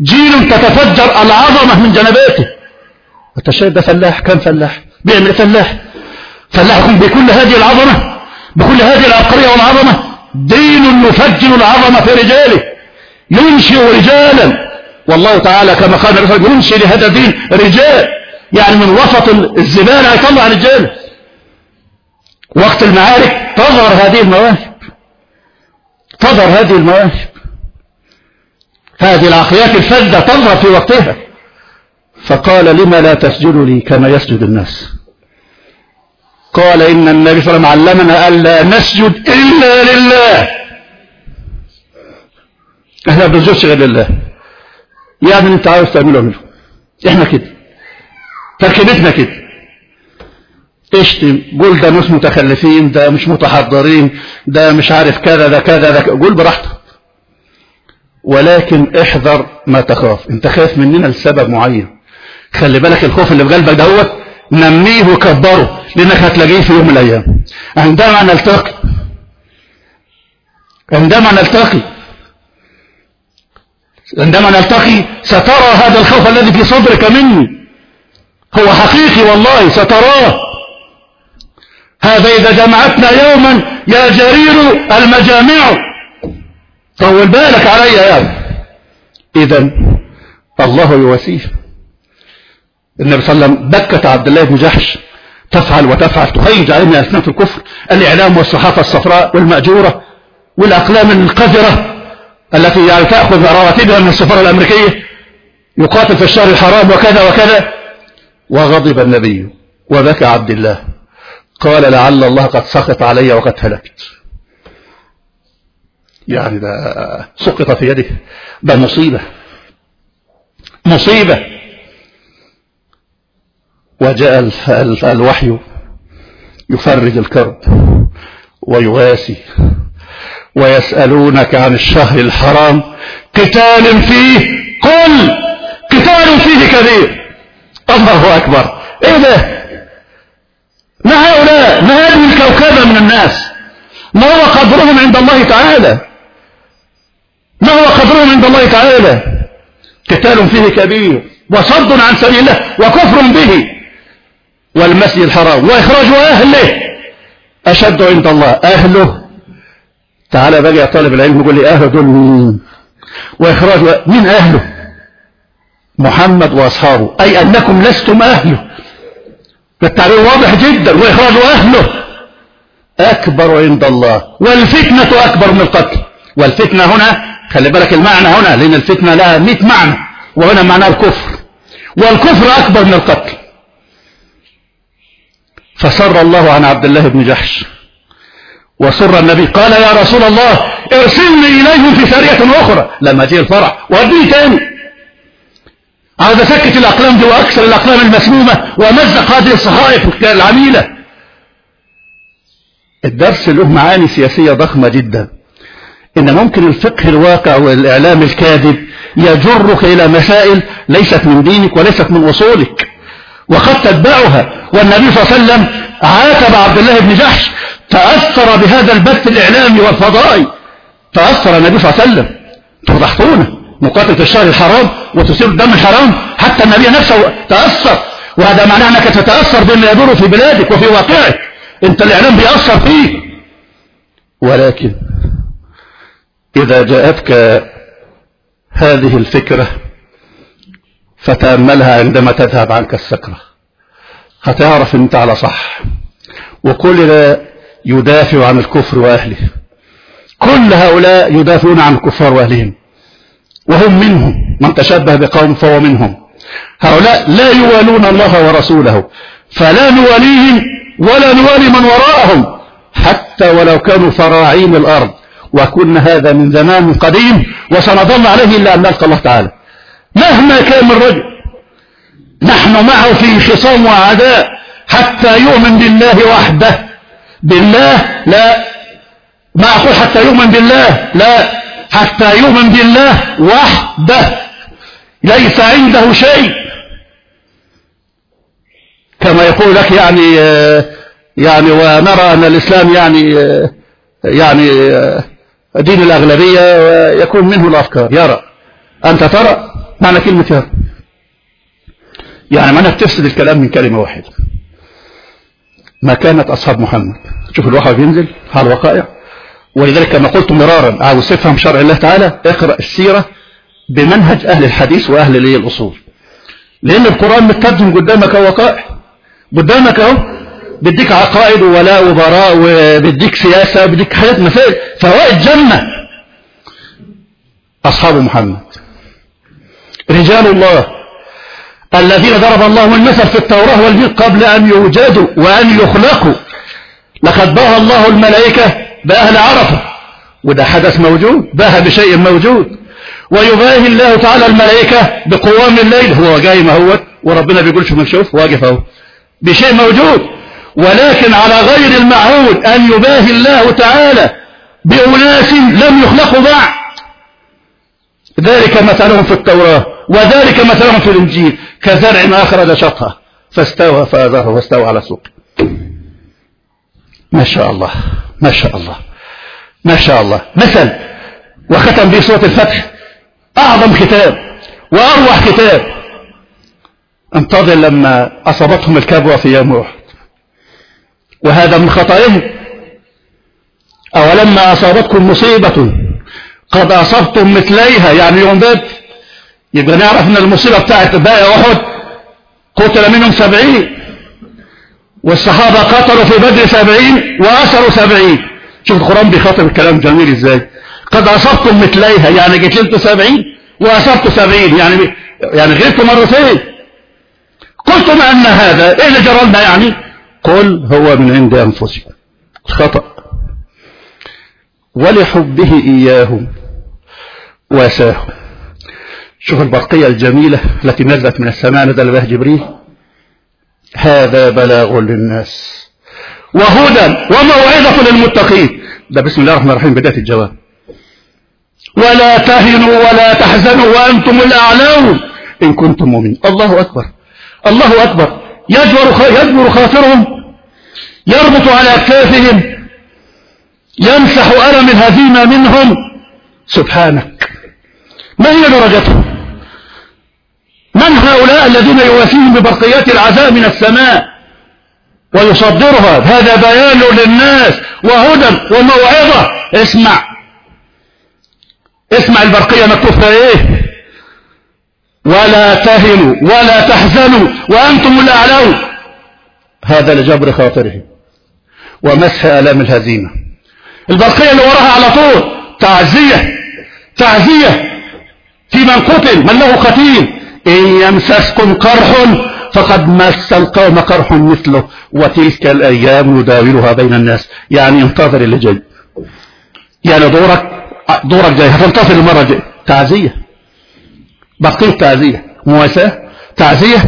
جيل تتفجر العظمة من جنباته. وتشاهد ده فلاح كم فلاح؟ بيعمل فلاح. فلاح يكون بكل هذه العظمة بكل هذه العبقرية والعظمة. دين يفجر العظمة في رجاله. ينشئ رجالا. والله تعالى كما قال الرسول ينشئ لهذا الدين رجال. يعني من وسط الزبالة هيطلع رجال. وقت المعارك تظهر هذه المواهب. تظهر هذه المواهب. هذه العقليات الفذة تظهر في وقتها. فقال لما لا تسجد لي كما يسجد الناس؟ قال إن النبي صلى الله عليه وسلم علمنا ألا نسجد إلا لله. إحنا بنسجدش غير لله. يعني انت عاوز تعمله اعمله إحنا كده. تركيبتنا كده. اشتم قول ده ناس متخلفين ده مش متحضرين ده مش عارف كذا ده كذا ده قول براحتك. ولكن احذر ما تخاف. انت خايف مننا لسبب معين. خلي بالك الخوف اللي في قلبك هو نميه وكبره لأنك هتلاقيه في يوم من الأيام. عندما نلتقي عندما نلتقي عندما نلتقي سترى هذا الخوف الذي في صدرك مني. هو حقيقي والله ستراه. هذا إذا جمعتنا يوما يا جرير المجامع. طول بالك علي يا أبو إذا الله يواسيه. النبي صلى الله عليه وسلم بكت عبد الله بن جحش تفعل وتفعل تهيج علينا أسنة الكفر الإعلام والصحافة الصفراء والمأجورة والأقلام القذرة التي يعني تأخذ رواتبها من السفارة الأمريكية يقاتل في الشهر الحرام وكذا وكذا. وغضب النبي وبكى عبد الله. قال لعل الله قد سخط علي وقد هلكت. يعني ده سقط في يده. ده مصيبة. مصيبة. وجاء الوحي يفرج الكرب ويواسي ويسألونك عن الشهر الحرام قتال فيه قل قتال فيه كبير الله أكبر إيه ده؟ ما هؤلاء؟ ما هذه الكوكبة من الناس؟ ما هو قدرهم عند الله تعالى؟ ما هو قدرهم عند الله تعالى؟ قتال فيه كبير وصد عن سبيل الله وكفر به والمسجد الحرام وإخراج أهله أشد عند الله. أهله. تعالى بقى يا طالب العلم يقول لي أهله دول مين؟ وإخراج من أهله؟ محمد وأصحابه. أي أنكم لستم أهله. التعبير واضح جدا. وإخراج أهله أكبر عند الله. والفتنة أكبر من القتل. والفتنة هنا خلي بالك المعنى هنا لأن الفتنة لها 100 معنى وهنا معناه الكفر. والكفر أكبر من القتل. فسر الله عن عبد الله بن جحش. وسر النبي قال يا رسول الله ارسلني إليهم في سرية أخرى. لما جه الفرح وديه تاني. عاوز اسكت الأقلام دي واكسر الأقلام المسمومة وامزق هذه الصحائف العميلة. الدرس له معاني سياسية ضخمة جدا. إن ممكن الفقه الواقع والإعلام الكاذب يجرك إلى مسائل ليست من دينك وليست من أصولك. وقد تتبعها والنبي صلى الله عليه وسلم عاتب عبد الله بن جحش تأثر بهذا البث الإعلامي والفضائي. تأثر النبي صلى الله عليه وسلم. تفضحونه. مقاتل في الشهر الحرام وتسير الدم الحرام حتى النبي نفسه تأثر. وهذا معناه أنك تتأثر بما يدور في بلادك وفي واقعك. أنت الإعلام بيأثر فيك. ولكن إذا جاءتك هذه الفكرة فتأملها عندما تذهب عنك السكرة. هتعرف أنت على صح. وكل ده يدافع عن الكفر وأهله. كل هؤلاء يدافعون عن الكفار وأهلهم. وهم منهم. من تشبه بقوم فهو منهم. هؤلاء لا يوالون الله ورسوله. فلا نواليهم ولا نوالي من وراءهم. حتى ولو كانوا فراعين الأرض. وكنا هذا من زمان قديم. وسنظل عليه إلا أن نلقى الله تعالى. مهما كان من رجل نحن معه في خصام وعداء حتى يؤمن بالله وحده. بالله لا ما أقول حتى يؤمن بالله لا حتى يؤمن بالله وحده. ليس عنده شيء. كما يقول لك يعني يعني ونرى أن الإسلام يعني يعني دين الأغلبية ويكون منه الأفكار. يرى أنت ترى؟ معنى كلمة يرى يعني معنى تفسد الكلام من كلمة واحدة. ما كانت أصحاب محمد. شوف الوحي بينزل على الوقائع. ولذلك كما قلت مرارا عاوز تفهم شرع الله تعالى اقرأ السيرة بمنهج أهل الحديث وأهل الأصول. لأن القرآن مترجم قدامك وقائع. قدامك أهو بيديك عقائد وولاء وبراء وبيديك سياسة وبيديك حاجات مسائل. فوائد جنة أصحاب محمد. رجال الله الذين ضرب الله المثل في التوراة والجيل قبل أن يوجدوا وأن يخلقوا. لقد باهى الله الملائكة بأهل عرفة وده حدث موجود باهى بشيء موجود. ويباهي الله تعالى الملائكة بقوام الليل هو جاي ما هو وربنا بيقول شوف نشوف واقف اهو بشيء موجود ولكن على غير المعهود أن يباهي الله تعالى بأناس لم يخلقوا بعد. ذلك مثلهم في التوراة. وذلك مثلهم في الإنجيل كزرع أخرج شطها فاستوى فأذره واستوى على سوق. ما شاء الله ما شاء الله ما شاء الله. مثل وختم به سورة الفتح أعظم كتاب وأروح كتاب. انتظر لما أصابتهم الكبوة في يوم أحد وهذا من خطائهم أولما أصابتكم مصيبة قد أصبتم مثليها يعني يوم بدر يبقى نعرف إن المصيبة بتاعت باقي أحد قتل منهم سبعين والصحابة قتلوا في بدر سبعين وأسروا سبعين. شوف القرآن بيخاطب الكلام جميل إزاي. قد أصبتم مثليها يعني قتلتوا سبعين وأسرتوا سبعين يعني يعني غيرتوا مرتين. قلتم أن هذا إيه اللي جرى لنا يعني؟ قل هو من عند أنفسكم. خطأ. ولحبه إياهم وأساهم. شوف البرقية الجميلة التي نزلت من السماء نزل بها جبريل. هذا بلاغ للناس. وهدى وموعظة للمتقين. ده بسم الله الرحمن الرحيم بداية الجواب. ولا تهنوا ولا تحزنوا وأنتم الأعلون. إن كنتم مؤمنين. الله أكبر. الله أكبر. يجبر يجبر خاطرهم. يربط على أكتافهم يمسح ألم الهزيمة منهم. سبحانك. ما هي درجتهم؟ من هؤلاء الذين يواسيهم ببرقيات العذاب من السماء ويصدرها؟ هذا بيان للناس وهدى وموعظة. اسمع. اسمع البرقية مكتوب إيه؟ ولا تهنوا ولا تحزنوا وأنتم الأعلون. هذا لجبر خاطرهم ومسح آلام الهزيمة. البرقية اللي وراها على طول تعزية تعزية في من قتل من له قتيل. إن يمسسكم قرح فقد مس القوم قرح مثله وتلك الأيام نداولها بين الناس. يعني انتظر اللي جاي. يعني دورك دورك جاي. هتنتظر المرة الجاية. تعزية. بقية تعزية. مواساة. تعزية.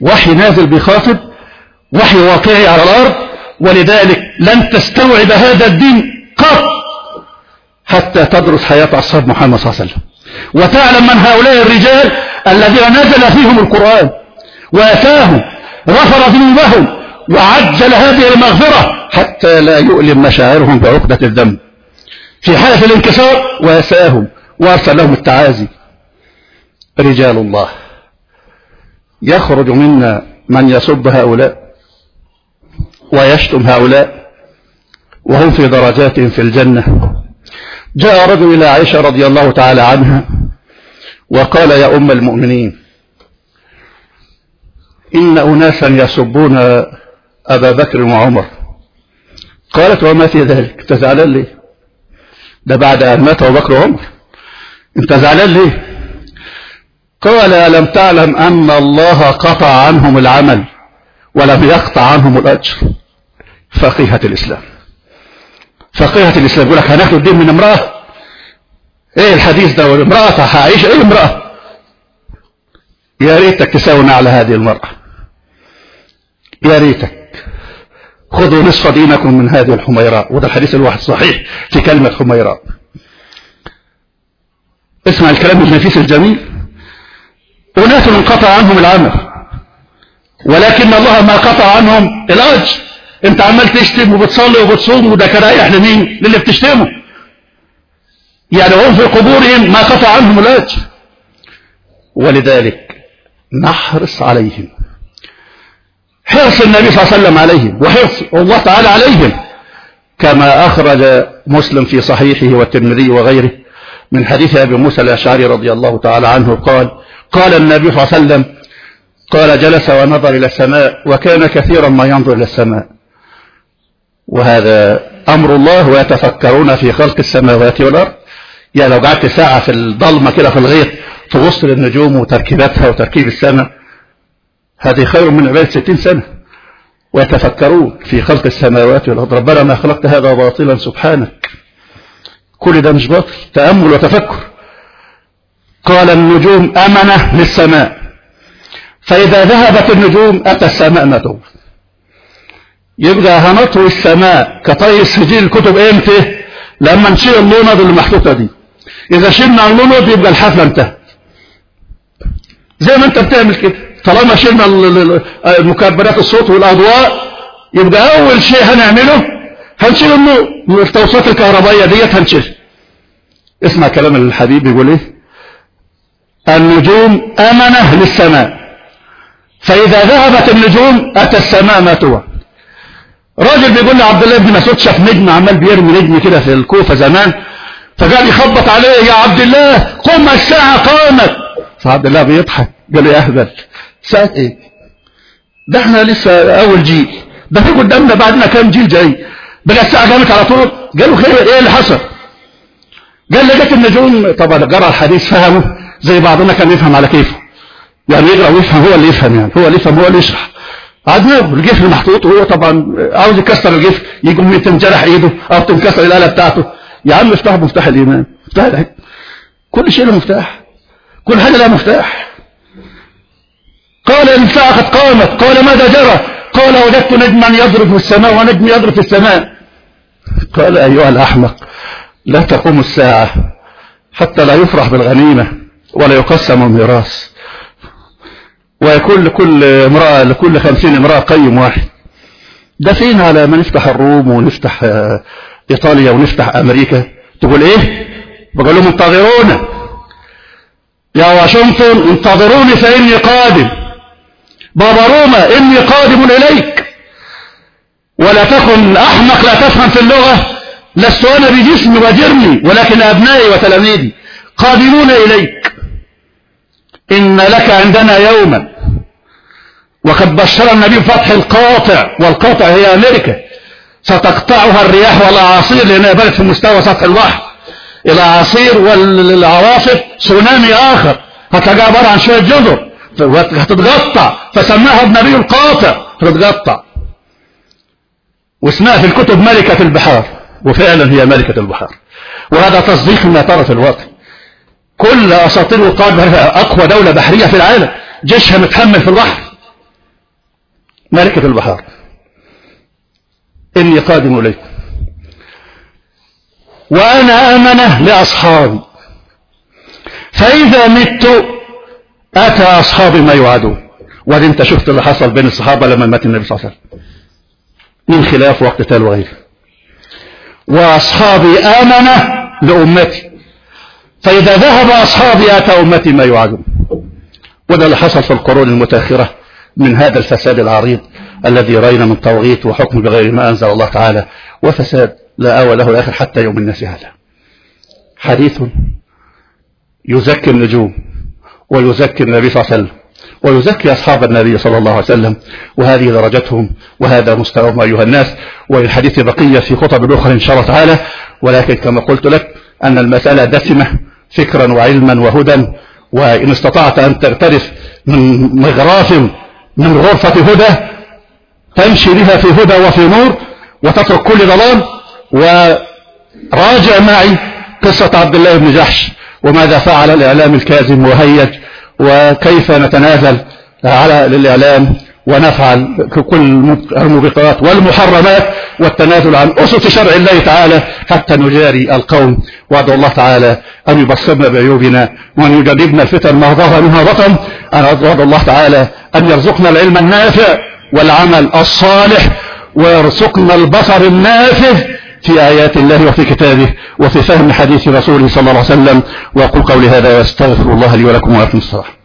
وحي نازل بخاطب. وحي واقعي على الأرض. ولذلك لن تستوعب هذا الدين قط حتى تدرس حياة أصحاب محمد صلى الله عليه وسلم. وتعلم من هؤلاء الرجال الذين نزل فيهم القرآن وأتاهم غفر ذنوبهم وعجل هذه المغفرة حتى لا يؤلم مشاعرهم بعقدة الذنب. في حالة الانكسار وأساهم وأرسل لهم التعازي. رجال الله يخرج منا من يسب هؤلاء ويشتم هؤلاء وهم في درجات في الجنة. جاء رجل إلى عائشة رضي الله تعالى عنها وقال يا أم المؤمنين إن أناسا يسبون أبا بكر وعمر. قالت وما في ذلك؟ تزعلان ليه؟ ده بعد أن مات أبو بكر وعمر. أنت زعلان ليه؟ قال ألم تعلم أن الله قطع عنهم العمل ولم يقطع عنهم الأجر؟ فقيهة الإسلام. فقيهة الإسلام. يقول لك هناخد الدين من امرأة. إيه الحديث ده؟ والامرأة عائشة إيه امرأة يا ريتك تساوي على هذه المرأة. يا ريتك. خذوا نصف دينكم من هذه الحميراء. وده الحديث الواحد صحيح في كلمة حميراء. اسمع الكلام النفيس الجميل. أناس انقطع عنهم العمل. ولكن الله ما قطع عنهم الأجر انت عمال تشتم وبتصلي وبتصوم وده كرايح لمين للي بتشتمه. يعني هم في قبورهم ما قطع عنهم الأجر. ولذلك نحرص عليهم. حرص النبي صلى الله عليه وسلم عليهم وحرص الله تعالى عليهم. كما أخرج مسلم في صحيحه والترمذي وغيره من حديث أبي موسى الأشعري رضي الله تعالى عنه قال قال النبي صلى الله عليه وسلم قال جلس ونظر إلى السماء وكان كثيرا ما ينظر إلى السماء. وهذا أمر الله ويتفكرون في خلق السماوات والأرض. يعني لو قعدت ساعة في الضلمة كده في الغيط تبص للنجوم وتركيباتها وتركيب السماء. هذه خير من عبادة ستين سنة ويتفكرون في خلق السماوات والأرض. ربنا ما خلقت هذا باطلا سبحانك. كل ده مش باطل تأمل وتفكر. قال النجوم أمنة للسماء. فإذا ذهبت النجوم أتى السماء نتوب يبقى هنطوي السماء كطي سجيل الكتب إمتى؟ لما نشيل اللوند اللي محطوطة دي. إذا شلنا اللوند يبقى الحفلة انتهت. زي ما أنت بتعمل كده. طالما شلنا المكبرات الصوت والأضواء يبقى أول شيء هنعمله هنشيل النور التوصيلات الكهربائية ديت هنشيل. اسمع كلام الحبيب يقول إيه؟ النجوم أمنة للسماء. فإذا ذهبت النجوم أتى السماء ما توعد راجل بيقول لي عبد الله بن مسعود شاف نجم عمال بيرمي نجم كده في الكوفة زمان. فقال يخبط عليه يا عبد الله قم الساعة قامت. فعبد الله بيضحك قال يا أهبل. ساعة إيه؟ ده إحنا لسه أول جيل. ده في قدامنا بعدنا كام جيل جاي. بقى الساعة قامت على طول. قالوا خير إيه اللي حصل؟ قال لي جت النجوم طبعا جرى الحديث فهمه. زي بعضنا كان يفهم على كيفه. يعني يقرأ ويفهم هو اللي يفهم يعني. هو اللي يفهم هو اللي يشرح. عدناه الجفن محطوط وهو طبعا عاوز يكسر الجفن يقوم تنجرح إيده أو تنكسر الآلة بتاعته. يا عم افتح مفتاح الإيمان مفتاح العلم كل شيء له مفتاح كل حاجة لها مفتاح. قال الساعة قد قامت قال ماذا جرى؟ قال وجدت نجما يضرب في السماء ونجم يضرب في السماء. قال أيها الأحمق لا تقوم الساعة حتى لا يفرح بالغنيمة ولا يقسم الميراث. ويكون لكل امرأة لكل خمسين امرأة قيم واحد. ده فين على ما نفتح الروم ونفتح إيطاليا ونفتح أمريكا. تقول إيه؟ بقول لهم انتظرونا. يا واشنطن انتظروني فإني قادم. بابا روما إني قادم إليك. ولا تكن أحمق لا تفهم في اللغة. لست أنا بجسمي وجرمي ولكن أبنائي وتلاميذي قادمون إليك. إن لك عندنا يوما. وقد بشر النبي بفتح القاطع والقاطع هي أمريكا. ستقطعها الرياح والاعاصير لأنها بلد في مستوى سطح البحر. الاعاصير والعواصف تسونامي آخر. هتلاقيها عبارة عن شوية جزر. هتتقطع فسماها النبي القاطع. هتتقطع واسمها في الكتب ملكة البحار. وفعلا هي ملكة البحار. وهذا تصديق ما ترى في الواقع. كل أساطير القائد أقوى دولة بحرية في العالم. جيشها متحمل في البحر. ملكة البحار. إني قادم إليكم. وأنا أمنة لأصحابي. فإذا مت أتى أصحابي ما يوعدون. وادي أنت شفت اللي حصل بين الصحابة لما مات النبي صلى الله عليه وسلم. من خلاف واقتتال وغيره وأصحابي آمنة لأمتي. فإذا ذهب أصحابي أتى أمتي ما يوعدون. وده اللي حصل في القرون المتأخرة من هذا الفساد العريض. الذي رأينا من توغيت وحكم بغير ما أنزل الله تعالى. وفساد لا أول له الآخر حتى يوم الناس هذا. حديث يزكي النجوم ويزكي النبي صلى الله عليه وسلم ويزكي أصحاب النبي صلى الله عليه وسلم وهذه درجتهم وهذا مستواهم أيها الناس. وللحديث بقية في خطب أخرى إن شاء الله تعالى. ولكن كما قلت لك أن المسألة دسمة فكرا وعلما وهدى وإن استطعت أن تغترف من مغراف من غرفة هدى تمشي بها في هدى وفي نور وتترك كل ضلال وراجع معي قصة عبد الله بن جحش وماذا فعل الإعلام الكاذب وهيج وكيف نتنازل على للإعلام ونفعل كل الموبقات والمحرمات والتنازل عن أسس شرع الله تعالى حتى نجاري القوم. وأدعو الله تعالى أن يبصرنا بعيوبنا وأن يجنبنا الفتن ما ظهر منها بطن أدعو الله تعالى أن يرزقنا العلم النافع والعمل الصالح ويرزقنا البصر النافذ في آيات الله وفي كتابه وفي فهم حديث رسوله صلى الله عليه وسلم. وأقول قولي هذا واستغفر الله لي ولكم ولكم الصلاح